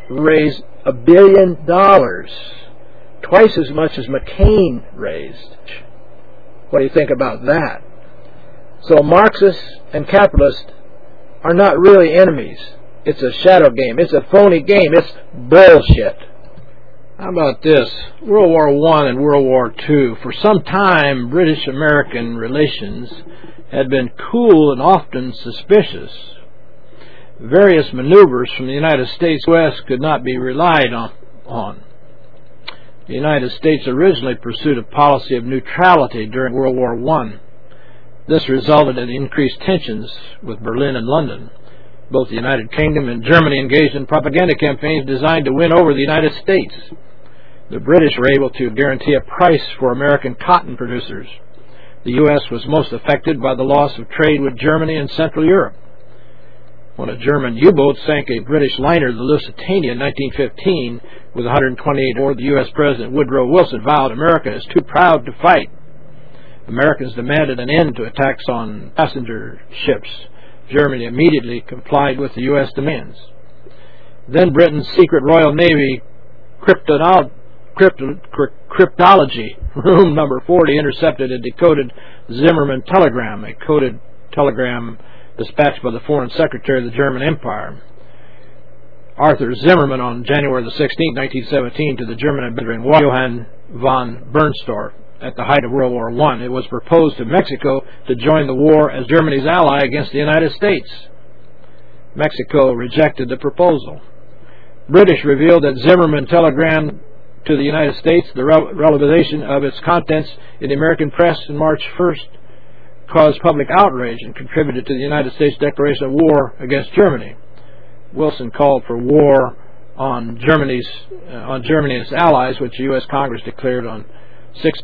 raise a billion dollars twice as much as McCain raised. What do you think about that? So Marxists and capitalists are not really enemies. It's a shadow game. It's a phony game. It's bullshit. How about this? World War I and World War II. For some time, British American relations had been cool and often suspicious. Various maneuvers from the United States West could not be relied on. The United States originally pursued a policy of neutrality during World War I. This resulted in increased tensions with Berlin and London. Both the United Kingdom and Germany engaged in propaganda campaigns designed to win over the United States. The British were able to guarantee a price for American cotton producers. The U.S. was most affected by the loss of trade with Germany and Central Europe. When a German U-boat sank a British liner, the Lusitania, in 1915, with 128 aboard, the U.S. President Woodrow Wilson vowed America is too proud to fight. Americans demanded an end to attacks on passenger ships. Germany immediately complied with the U.S. demands. Then Britain's secret Royal Navy cryptology room number 40 intercepted a decoded Zimmermann telegram, a coded telegram dispatched by the Foreign Secretary of the German Empire. Arthur Zimmermann on January the 16th, 1917, to the German ambassador Johann von Bernstorff at the height of World War I. It was proposed to Mexico to join the war as Germany's ally against the United States. Mexico rejected the proposal. British revealed that Zimmermann telegrammed to the United States the revelation of its contents in the American press on March 1st caused public outrage and contributed to the United States declaration of war against Germany. Wilson called for war on Germany's uh, on Germany and its allies, which the U.S. Congress declared on 6,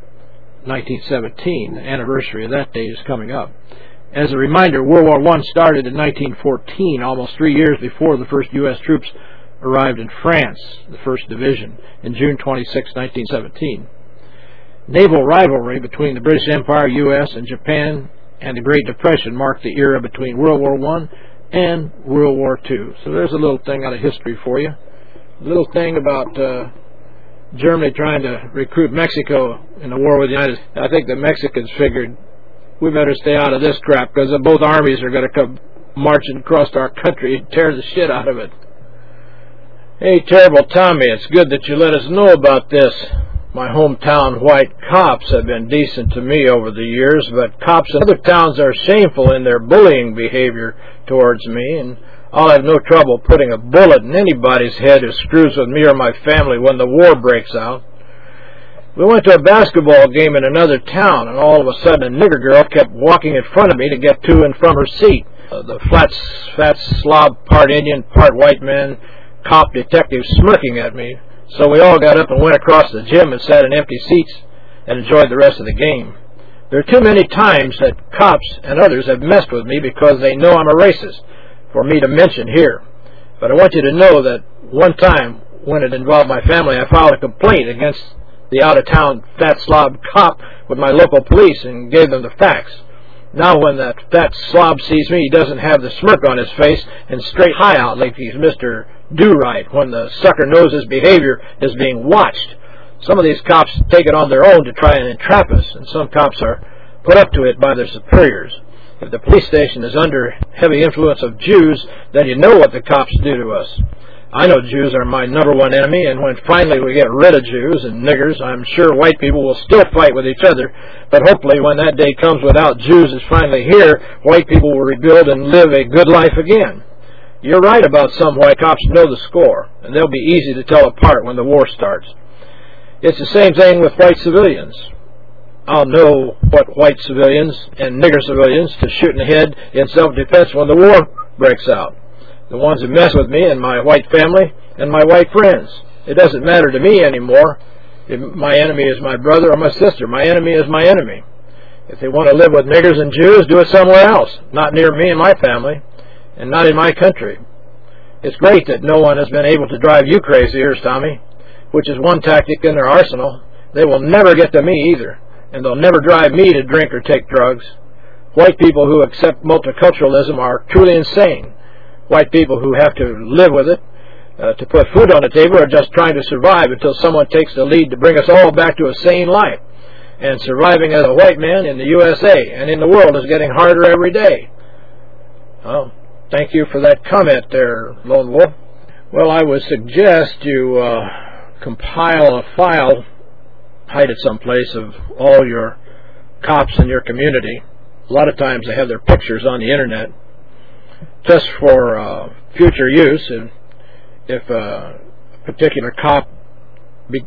1917. The anniversary of that date is coming up. As a reminder, World War I started in 1914, almost three years before the first U.S. troops arrived in France, the 1st Division, in June 26, 1917. Naval rivalry between the British Empire, U.S., and Japan and the Great Depression marked the era between World War I and World War II. So there's a little thing out of history for you. A little thing about uh, Germany trying to recruit Mexico in the war with the United States. I think the Mexicans figured we better stay out of this crap because both armies are going to come marching across our country and tear the shit out of it. Hey, Terrible Tommy, it's good that you let us know about this. My hometown white cops have been decent to me over the years, but cops in other towns are shameful in their bullying behavior towards me, and I'll have no trouble putting a bullet in anybody's head who screws with me or my family when the war breaks out. We went to a basketball game in another town, and all of a sudden a nigger girl kept walking in front of me to get to and from her seat. Uh, the flat, fat slob, part Indian, part white man, cop detective smirking at me. So we all got up and went across the gym and sat in empty seats and enjoyed the rest of the game. There are too many times that cops and others have messed with me because they know I'm a racist for me to mention here. But I want you to know that one time when it involved my family, I filed a complaint against the out-of-town fat slob cop with my local police and gave them the facts. Now when that fat slob sees me, he doesn't have the smirk on his face and straight high out like he's Mr. Do-Right when the sucker knows his behavior is being watched. Some of these cops take it on their own to try and entrap us, and some cops are put up to it by their superiors. If the police station is under heavy influence of Jews, then you know what the cops do to us. I know Jews are my number one enemy, and when finally we get rid of Jews and niggers, I'm sure white people will still fight with each other. But hopefully, when that day comes without Jews is finally here, white people will rebuild and live a good life again. You're right about some white cops know the score, and they'll be easy to tell apart when the war starts. It's the same thing with white civilians. I'll know what white civilians and nigger civilians to shoot in the head in self-defense when the war breaks out the ones who mess with me and my white family and my white friends. It doesn't matter to me anymore if my enemy is my brother or my sister. My enemy is my enemy. If they want to live with niggers and Jews, do it somewhere else, not near me and my family, and not in my country. It's great that no one has been able to drive you crazy, here's Tommy, which is one tactic in their arsenal. They will never get to me either, and they'll never drive me to drink or take drugs. White people who accept multiculturalism are truly insane white people who have to live with it uh, to put food on the table are just trying to survive until someone takes the lead to bring us all back to a sane life. And surviving as a white man in the USA and in the world is getting harder every day. Well, thank you for that comment there, Lone Wolf. Well, I would suggest you uh, compile a file, hide it someplace, of all your cops in your community. A lot of times they have their pictures on the internet just for uh, future use. And if a particular cop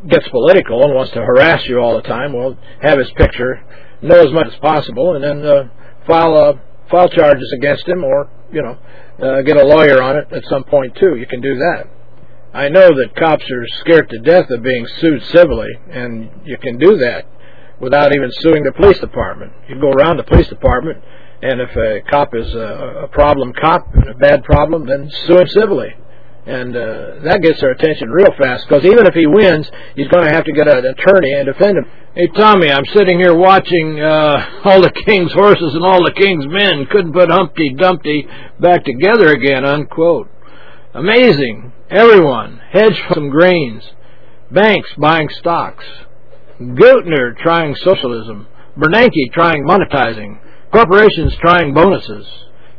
gets political and wants to harass you all the time, well, have his picture, know as much as possible, and then uh, file uh, file charges against him, or you know, uh, get a lawyer on it at some point too. You can do that. I know that cops are scared to death of being sued civilly, and you can do that without even suing the police department. You go around the police department and if a cop is a, a problem cop and a bad problem, then sue him civilly. And uh, that gets their attention real fast because even if he wins, he's going to have to get an attorney and defend him. Hey, Tommy, I'm sitting here watching uh, all the king's horses and all the king's men couldn't put Humpty Dumpty back together again, unquote. Amazing. Everyone. Hedge some grains. Banks buying stocks. Geithner trying socialism. Bernanke trying monetizing. Corporations trying bonuses.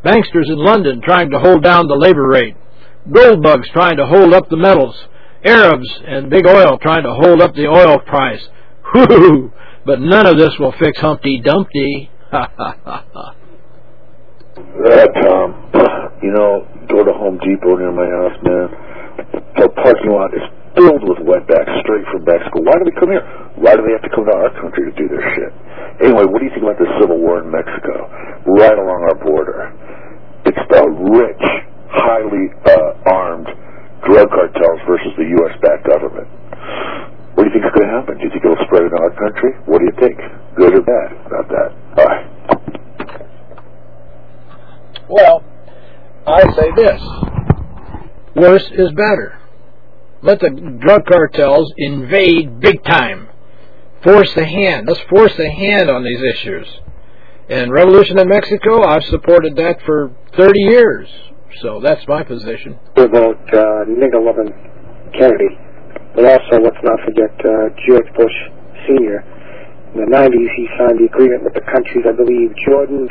Banksters in London trying to hold down the labor rate. Gold bugs trying to hold up the metals. Arabs and big oil trying to hold up the oil price. Whoo! But none of this will fix Humpty Dumpty. Ha ha ha ha. That, Tom, you know, go to Home Depot near my house, man. The parking lot is filled with wetbacks straight from Mexico. Why do they come here? Why do they have to come to our country to do their shit? Anyway, what do you think about the civil war in Mexico? Right along our border. It's the rich, highly uh, armed drug cartels versus the U.S.-backed government. What do you think is going to happen? Do you think it'll spread in our country? What do you think? Good or bad about that? Bye. Well, I say this. Worse is better. Let the drug cartels invade big time. Force the hand. Let's force the hand on these issues. And revolution in Mexico, I've supported that for 30 years. So that's my position. About uh, nigger loving Kennedy, but also let's not forget uh, George Bush Sr. In the 90s, he signed the agreement with the countries, I believe, Jordan,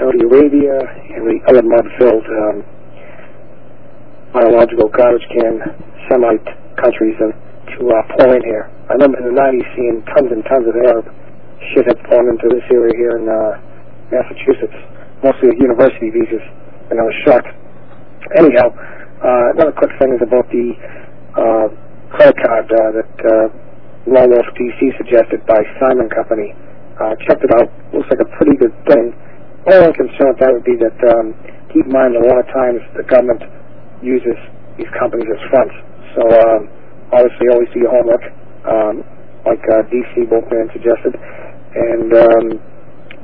Saudi Arabia, and the other mud-filled um, biological garbage can Semite countries, and to uh, in here. I remember in the 90s seeing tons and tons of Arab shit had fallen into this area here in uh, Massachusetts, mostly with university visas, and I was shocked. Anyhow, uh, another quick thing is about the uh, credit card uh, that uh, Lone Wolf DC suggested by Simon Company. Uh, checked it out. Looks like a pretty good thing. Only concern with that would be that um, keep in mind a lot of times the government uses these companies as fronts. So um, obviously always do your homework, um, like uh, DC Wolfman suggested. And um,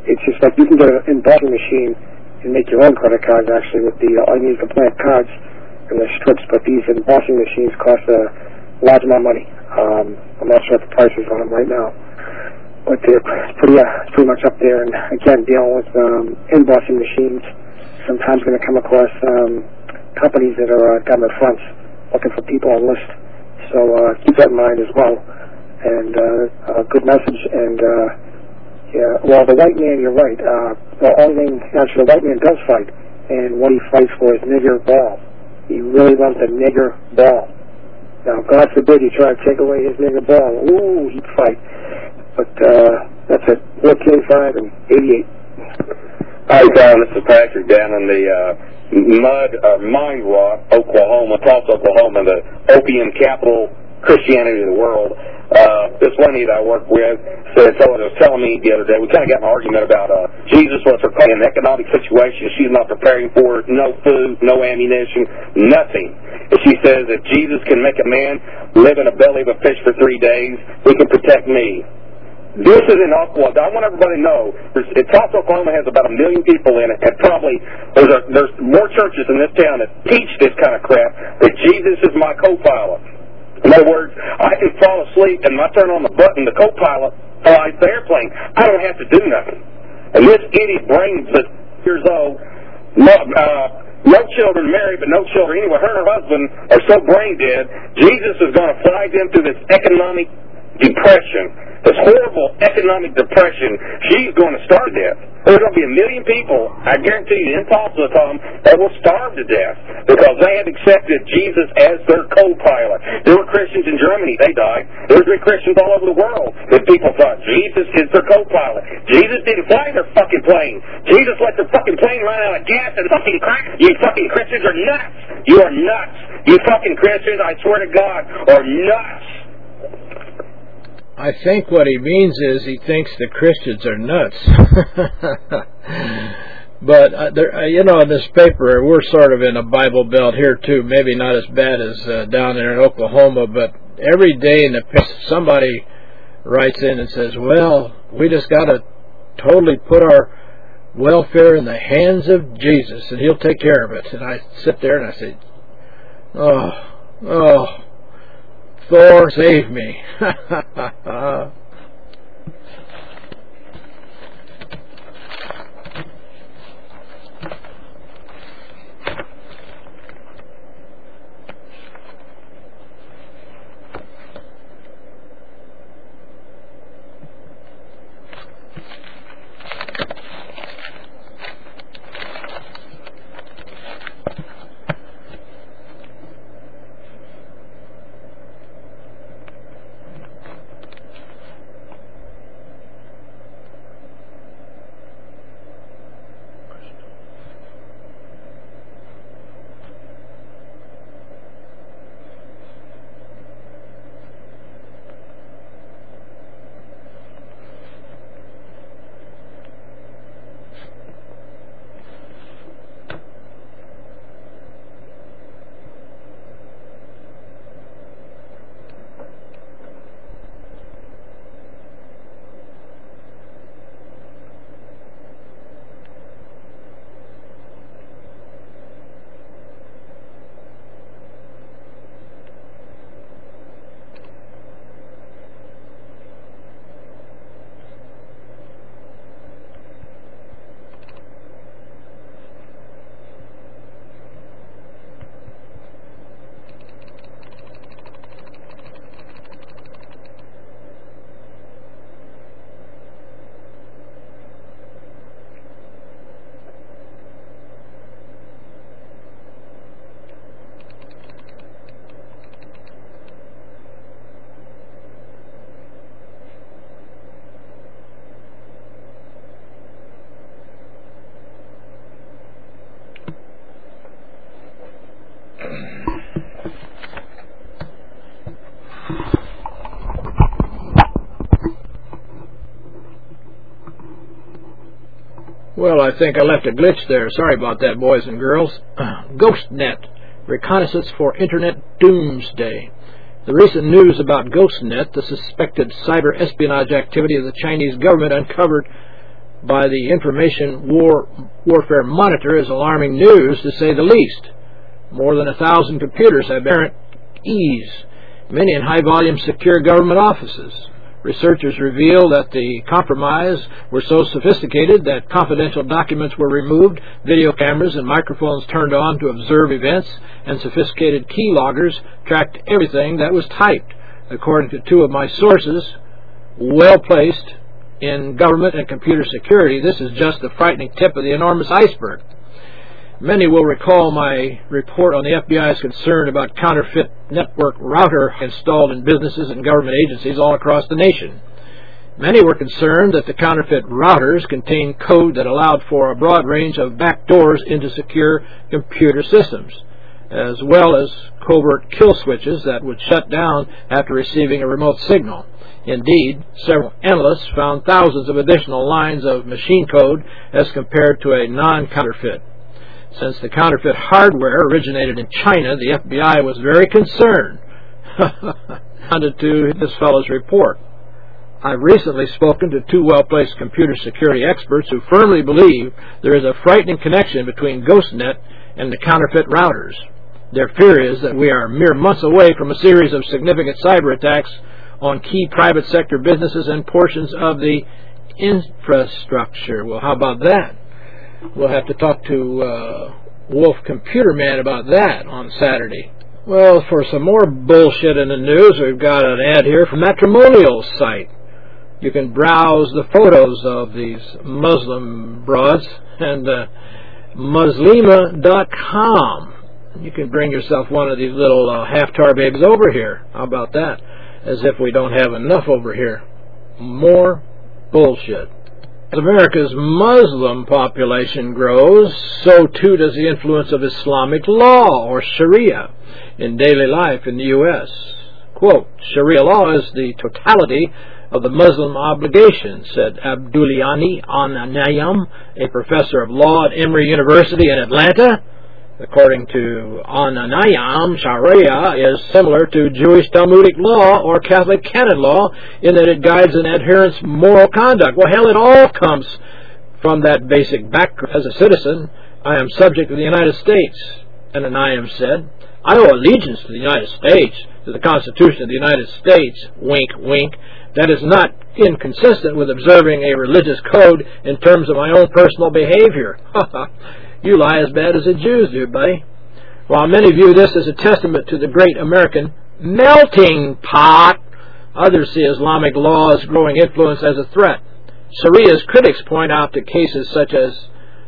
it's just like you can get an embossing machine and make your own credit cards actually with the uh, all you need to plant cards and the strips, but these embossing machines cost a large amount of money. Um, I'm not sure what the price is on them right now, but they're pretty, uh, pretty much up there. And again, dealing with um, embossing machines, sometimes going to come across um, companies that are uh, government fronts looking for people on list. So uh, keep that in mind as well. And uh, a good message. And uh, yeah, well, the white man, you're right. The only thing, actually, the white man does fight, and what he fights for is nigger ball. He really wants a nigger ball. Now, God forbid you try to take away his nigger ball. Ooh, he'd fight. But that's it. 4K5 and 88. Hi, Tom. This is Patrick down in the uh, mud, Mind Rock, Oklahoma, Tulsa, Oklahoma, the opium capital Christianity of the world. Uh, this lady that I work with said, someone was telling me the other day, we kind of got an argument about uh, Jesus, was in an economic situation she's not preparing for, no food, no ammunition, nothing. And she says, if Jesus can make a man live in a belly of a fish for three days, he can protect me. This is in Oklahoma. I want everybody to know. Tulsa, Oklahoma has about a million people in it, and probably there's, a, there's more churches in this town that teach this kind of crap. That Jesus is my co-pilot. In other words, I can fall asleep and I turn on the button, the co-pilot flies the airplane. I don't have to do nothing. And this idiot brain that's years old, no, uh, no children married, but no children anyway. Her and her husband are so brain dead. Jesus is going to fly them through this economic depression this horrible economic depression, she's going to starve to death. There's going to be a million people, I guarantee you, in Tulsa, Tom, that will starve to death because they have accepted Jesus as their co-pilot. There were Christians in Germany, they died. There were Christians all over the world that people thought Jesus is their co-pilot. Jesus didn't fly their fucking plane. Jesus let their fucking plane run out of gas and fucking crack. You fucking Christians are nuts. You are nuts. You fucking Christians, I swear to God, are nuts. I think what he means is he thinks the Christians are nuts. but uh, there, uh, you know, in this paper, we're sort of in a Bible Belt here too. Maybe not as bad as uh, down there in Oklahoma, but every day in the somebody writes in and says, "Well, we just got to totally put our welfare in the hands of Jesus, and He'll take care of it." And I sit there and I say, "Oh, oh." Thor, save me. Well, I think I left a glitch there. Sorry about that, boys and girls. GhostNet, reconnaissance for Internet doomsday. The recent news about GhostNet, the suspected cyber espionage activity of the Chinese government uncovered by the Information War Warfare Monitor, is alarming news to say the least. More than a thousand computers have errant ease, many in high volume secure government offices. Researchers reveal that the compromise were so sophisticated that confidential documents were removed, video cameras and microphones turned on to observe events, and sophisticated keyloggers tracked everything that was typed. According to two of my sources, well placed in government and computer security, this is just the frightening tip of the enormous iceberg. Many will recall my report on the FBI's concern about counterfeit network router installed in businesses and government agencies all across the nation. Many were concerned that the counterfeit routers contained code that allowed for a broad range of backdoors into secure computer systems, as well as covert kill switches that would shut down after receiving a remote signal. Indeed, several analysts found thousands of additional lines of machine code as compared to a non counterfeit. Since the counterfeit hardware originated in China, the FBI was very concerned. Handed to this fellow's report. I've recently spoken to two well placed computer security experts who firmly believe there is a frightening connection between GhostNet and the counterfeit routers. Their fear is that we are mere months away from a series of significant cyber attacks on key private sector businesses and portions of the infrastructure. Well, how about that? We'll have to talk to uh, Wolf Computer Man about that on Saturday. Well, for some more bullshit in the news, we've got an ad here from Matrimonial site. You can browse the photos of these Muslim broads and uh, Muslima.com. You can bring yourself one of these little uh, half-tar babies over here. How about that? As if we don't have enough over here. More bullshit. As America's Muslim population grows, so too does the influence of Islamic law, or Sharia, in daily life in the U.S. Quote, Sharia law is the totality of the Muslim obligation, said Abdullahi An-Na'im, a professor of law at Emory University in Atlanta. According to An-Na'im, Sharia is similar to Jewish Talmudic law or Catholic canon law in that it guides an adherent's moral conduct. Well, hell, it all comes from that basic background. As a citizen, I am subject to the United States, and An-Na'im said. I owe allegiance to the United States, to the Constitution of the United States, wink, wink. That is not inconsistent with observing a religious code in terms of my own personal behavior. You lie as bad as the Jews do, buddy. While many view this as a testament to the great American melting pot, others see Islamic law's growing influence as a threat. Sharia's critics point out that cases such as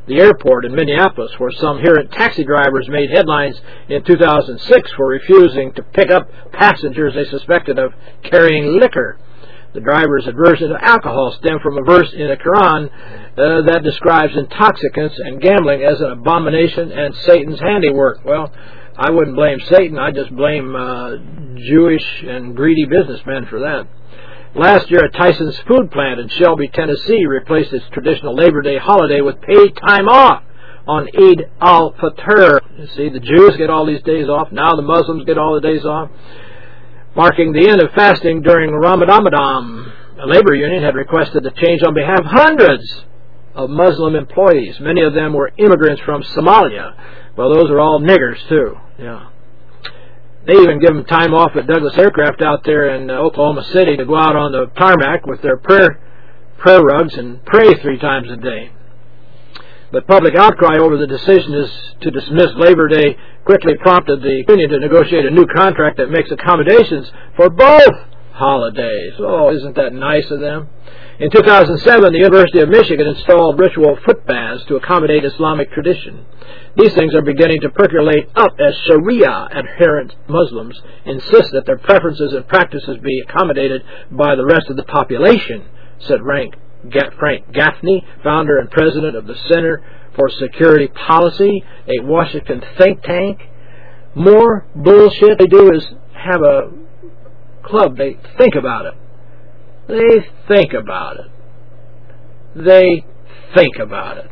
the airport in Minneapolis, where some errant taxi drivers made headlines in 2006 for refusing to pick up passengers they suspected of carrying liquor. The driver's aversion to alcohol stemmed from a verse in the Quran uh, that describes intoxicants and gambling as an abomination and Satan's handiwork. Well, I wouldn't blame Satan. I just blame uh, Jewish and greedy businessmen for that. Last year, a Tyson's food plant in Shelby, Tennessee, replaced its traditional Labor Day holiday with paid time off on Eid al-Fitr. You see, the Jews get all these days off. Now the Muslims get all the days off marking the end of fasting during Ramadan. A labor union had requested the change on behalf of hundreds of Muslim employees. Many of them were immigrants from Somalia. Well, those are all niggers, too. Yeah. They even give them time off at Douglas Aircraft out there in uh, Oklahoma City to go out on the tarmac with their prayer, prayer rugs and pray three times a day. But public outcry over the decision is to dismiss Labor Day quickly prompted the union to negotiate a new contract that makes accommodations for both holidays. Oh, isn't that nice of them? In 2007, the University of Michigan installed ritual foot baths to accommodate Islamic tradition. These things are beginning to percolate up as Sharia adherent Muslims insist that their preferences and practices be accommodated by the rest of the population, said Rank Frank Gaffney, founder and president of the Center for Security Policy, a Washington think tank. More bullshit they do is have a club. They think about it. They think about it. They think about it.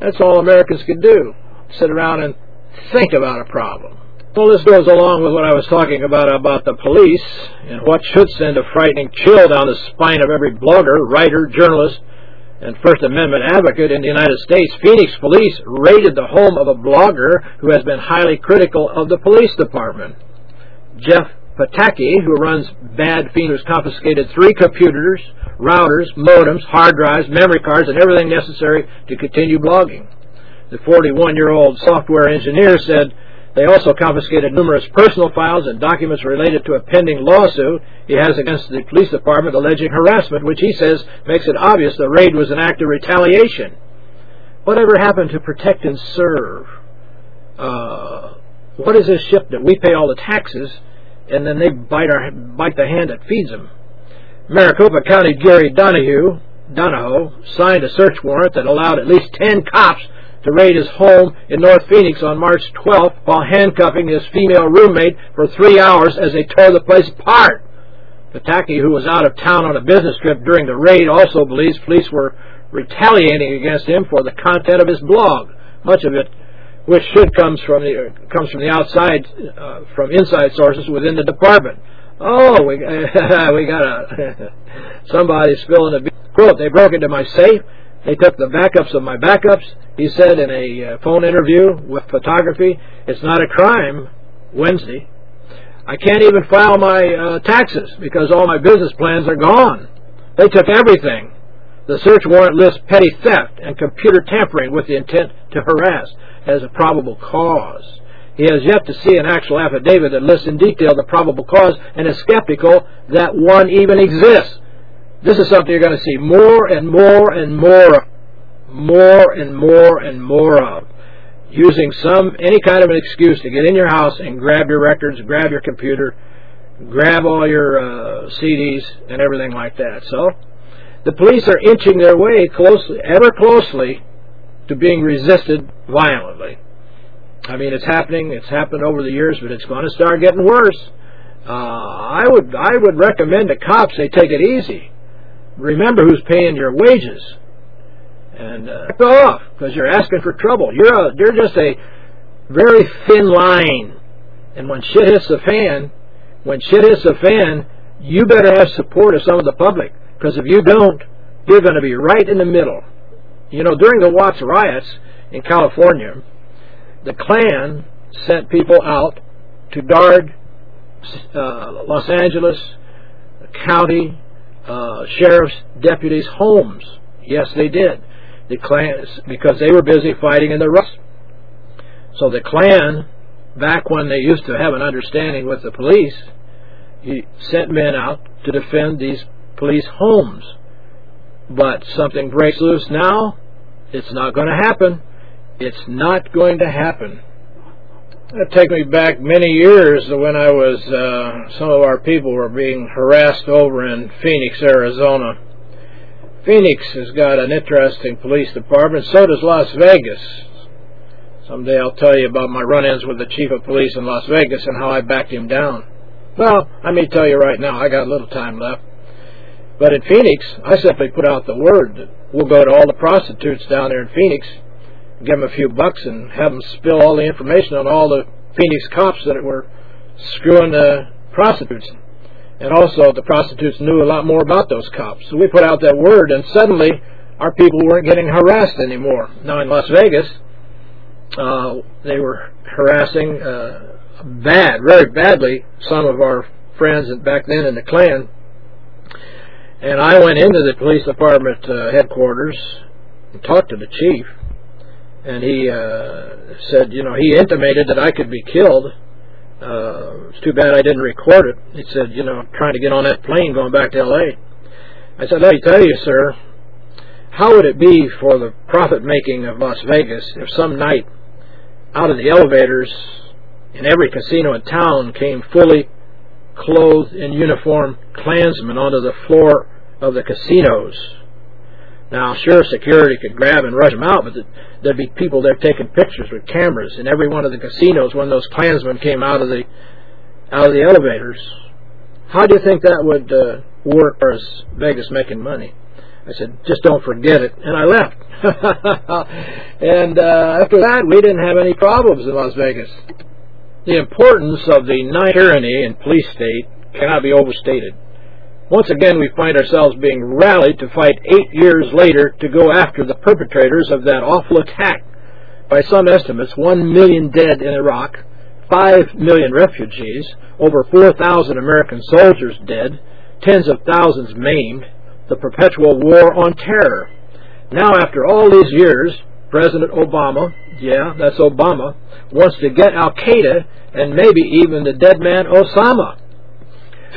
That's all Americans can do. Sit around and think about a problem. Well, this goes along with what I was talking about about the police and what should send a frightening chill down the spine of every blogger, writer, journalist, and First Amendment advocate in the United States. Phoenix police raided the home of a blogger who has been highly critical of the police department. Jeff Pataky, who runs Bad Phoenix, confiscated three computers, routers, modems, hard drives, memory cards, and everything necessary to continue blogging. The 41 year old software engineer said they also confiscated numerous personal files and documents related to a pending lawsuit he has against the police department alleging harassment, which he says makes it obvious the raid was an act of retaliation. Whatever happened to protect and serve? Uh, what is this ship that we pay all the taxes and then they bite our bite the hand that feeds them? Maricopa County Gary Donahue Donahoe signed a search warrant that allowed at least ten cops to raid his home in North Phoenix on March 12th while handcuffing his female roommate for three hours as they tore the place apart. Pataky, who was out of town on a business trip during the raid, also believes police were retaliating against him for the content of his blog, much of it which should comes from the comes from the outside, uh, from inside sources within the department. Oh, we we got a somebody spilling a quote. They broke into my safe. They took the backups of my backups. He said in a uh, phone interview with photography, "It's not a crime." Wednesday, I can't even file my uh, taxes because all my business plans are gone. They took everything. The search warrant lists petty theft and computer tampering with the intent to harass as a probable cause. He has yet to see an actual affidavit that lists in detail the probable cause and is skeptical that one even exists. This is something you're going to see more and more and more. More and more and more of. Using some, any kind of an excuse to get in your house and grab your records, grab your computer, grab all your uh, CDs and everything like that. So, the police are inching their way closely, ever closely, to being resisted violently. I mean, it's happening. It's happened over the years, but it's going to start getting worse. Uh, I would I would recommend to cops they take it easy. Remember who's paying your wages, and uh, back off because you're asking for trouble. You're a, you're just a very thin line, and when shit hits the fan, when shit hits the fan, you better have support of some of the public because if you don't, you're going to be right in the middle. You know, during the Watts riots in California, the Klan sent people out to guard uh, Los Angeles County uh, sheriff's deputies' homes. Yes, they did. The Klan, because they were busy fighting in the rust. So the Klan, back when they used to have an understanding with the police, he sent men out to defend these police homes. But something breaks loose now, it's not going to happen. It's not going to happen. That take me back many years when I was, uh, some of our people were being harassed over in Phoenix, Arizona. Phoenix has got an interesting police department, so does Las Vegas. Someday I'll tell you about my run ins with the chief of police in Las Vegas and how I backed him down. Well, I may tell you right now, I got a little time left. But in Phoenix, I simply put out the word that we'll go to all the prostitutes down there in Phoenix, give them a few bucks, and have them spill all the information on all the Phoenix cops that were screwing the prostitutes. And also, the prostitutes knew a lot more about those cops. So we put out that word, and suddenly our people weren't getting harassed anymore. Now in Las Vegas, uh, they were harassing uh, bad, very badly, some of our friends back then in the Klan and I went into the police department uh, headquarters and talked to the chief, and he uh, said, you know, he intimated that I could be killed. Uh, it's too bad I didn't record it. He said, you know, trying to get on that plane going back to L.A. I said, let me tell you, sir, how would it be for the profit making of Las Vegas if some night out of the elevators in every casino in town came fully clothed in uniform Klansmen onto the floor of the casinos. Now, sure, security could grab and rush them out, but there'd be people there taking pictures with cameras in every one of the casinos when those Klansmen came out of the out of the elevators. How do you think that would uh, work as Vegas making money? I said, just don't forget it. And I left. and uh, after that, we didn't have any problems in Las Vegas. The importance of the night tyranny and police state cannot be overstated. Once again, we find ourselves being rallied to fight eight years later to go after the perpetrators of that awful attack. By some estimates, one million dead in Iraq, five million refugees, over 4,000 American soldiers dead, tens of thousands maimed, the perpetual war on terror. Now, after all these years, President Obama, yeah, that's Obama, wants to get Al Qaeda and maybe even the dead man Osama.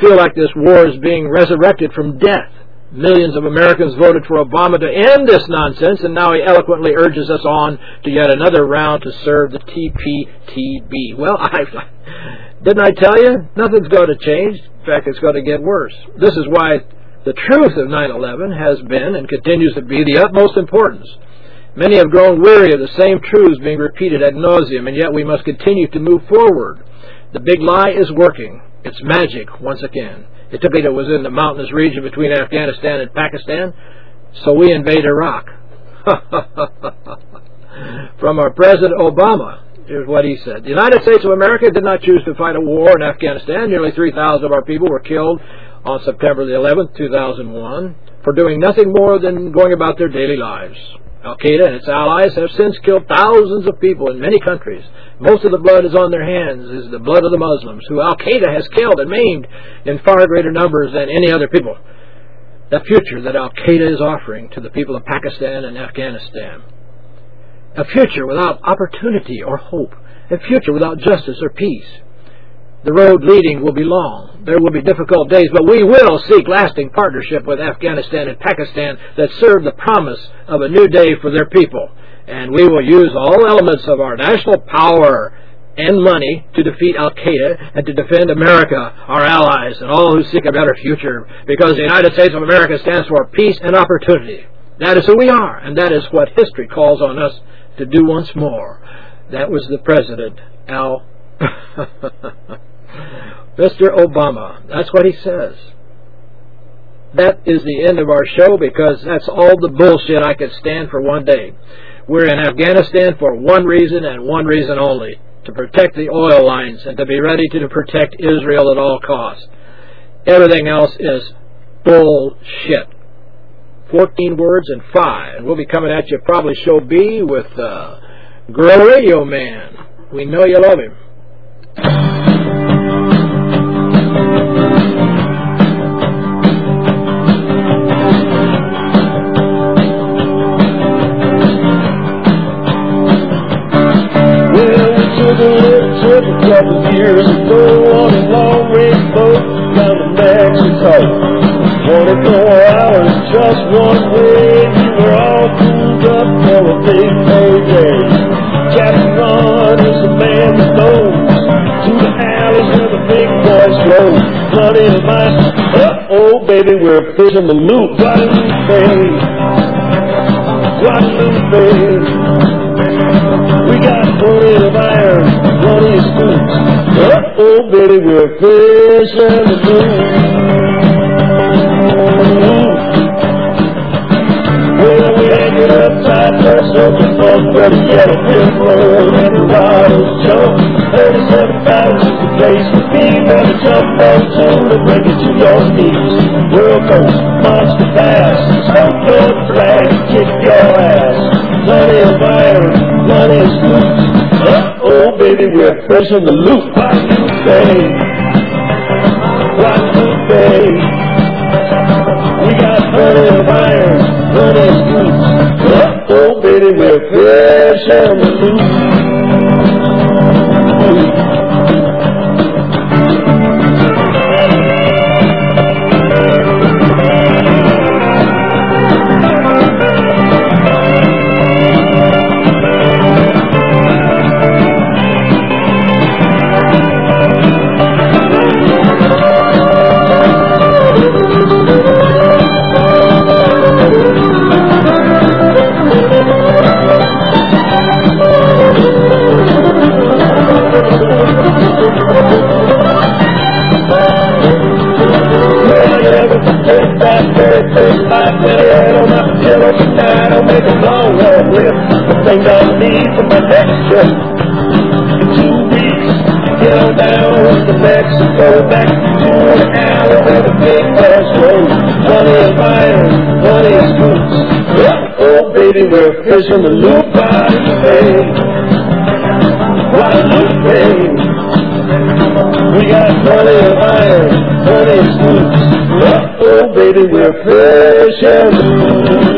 Feel like this war is being resurrected from death. Millions of Americans voted for Obama to end this nonsense, and now he eloquently urges us on to yet another round to serve the TPTB. Well, I didn't I tell you? Nothing's going to change. In fact, it's going to get worse. This is why the truth of 9-11 has been and continues to be the utmost importance. Many have grown weary of the same truths being repeated ad nauseum, and yet we must continue to move forward. The big lie is working. It's magic once again. It typically was in the mountainous region between Afghanistan and Pakistan, so we invade Iraq. From our President Obama, here's what he said. The United States of America did not choose to fight a war in Afghanistan. Nearly 3,000 of our people were killed on September the 11th, 2001, for doing nothing more than going about their daily lives. Al Qaeda and its allies have since killed thousands of people in many countries. Most of the blood is on their hands, is the blood of the Muslims, who Al Qaeda has killed and maimed in far greater numbers than any other people. The future that Al Qaeda is offering to the people of Pakistan and Afghanistan. A future without opportunity or hope. A future without justice or peace. The road leading will be long. There will be difficult days, but we will seek lasting partnership with Afghanistan and Pakistan that serve the promise of a new day for their people. And we will use all elements of our national power and money to defeat Al Qaeda and to defend America, our allies, and all who seek a better future, because the United States of America stands for peace and opportunity. That is who we are, and that is what history calls on us to do once more. That was the President, Al. Mr. Obama. That's what he says. That is the end of our show because that's all the bullshit I could stand for one day. We're in Afghanistan for one reason and one reason only to protect the oil lines and to be ready to protect Israel at all costs. Everything else is bullshit. 14 words and 5. We'll be coming at you probably show B with uh, Grill Radio Man. We know you love him. Couple years ago on a long range boat down to Mexico. 24 hours, just one way. We were all cooled up for a big payday. Captain Ron is the man that knows to the alleys where the big boys flow. Bloody in my, uh-oh, baby, we're fishing the loop. Guadalupe. Guadalupe. We got plenty of iron, plenty of scoops. Uh-oh, baby, we're fishing the moon. Well, we anchored up tight, first open boat, but the yellow brick road and the waters jump. 37 pounds is the place to be, never jump on tune to bring it to your knees. World Coast, monster bass, smoke your flag, kick your ass. Plenty of iron, plenty of scoops. Uh-oh, baby, we're fresh on the loop. Guadalupe, Guadalupe. We got plenty of iron, plenty of scoops. Uh-oh, baby, we're fresh on the loop. Scoops. Oh, baby, we're fish fishing the loop by the bay. Guadalupe. We got plenty of iron, plenty of scoops. Oh, baby, we're fish in the fishing.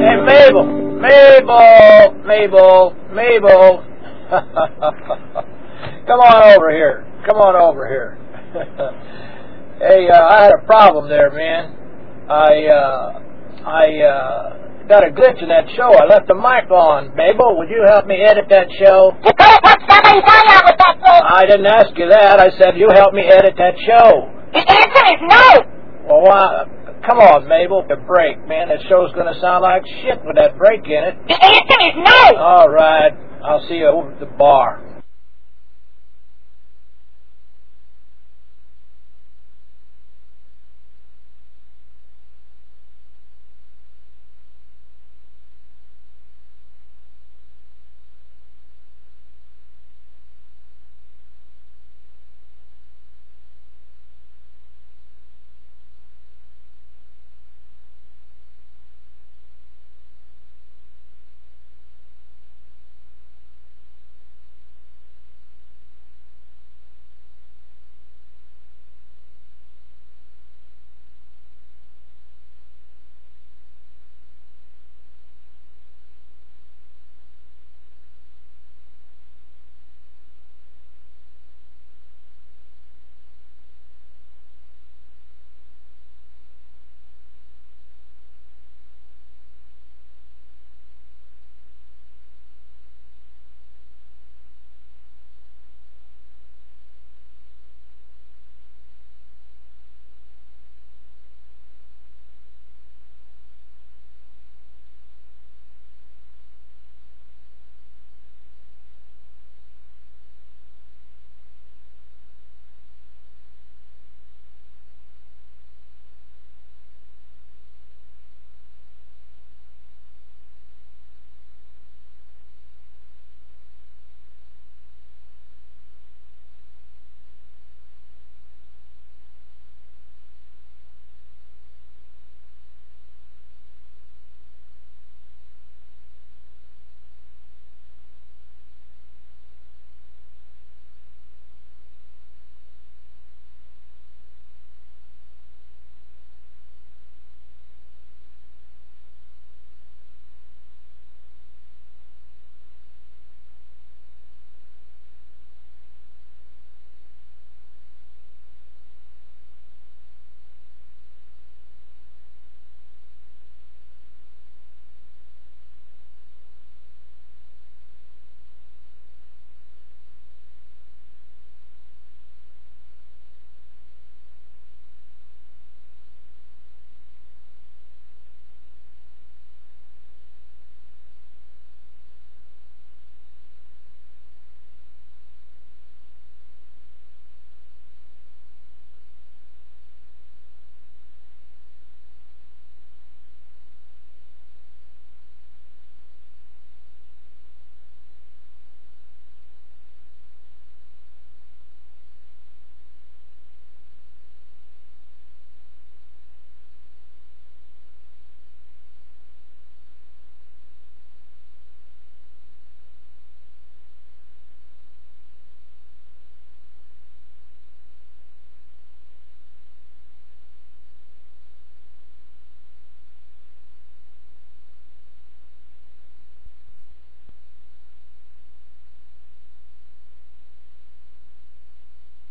Hey, Mabel, Mabel, Mabel, Mabel. Come on over here. Come on over here. hey, uh, I had a problem there, man. I, uh, I, uh, got a glitch in that show. I left the mic on. Mabel, would you help me edit that show? You better put somebody's eye out with that thing. I didn't ask you that. I said you help me edit that show. The answer is no. Well, why? Come on, Mabel. The break, man. That show's going to sound like shit with that break in it. The answer is no. All right. I'll see you over at the bar.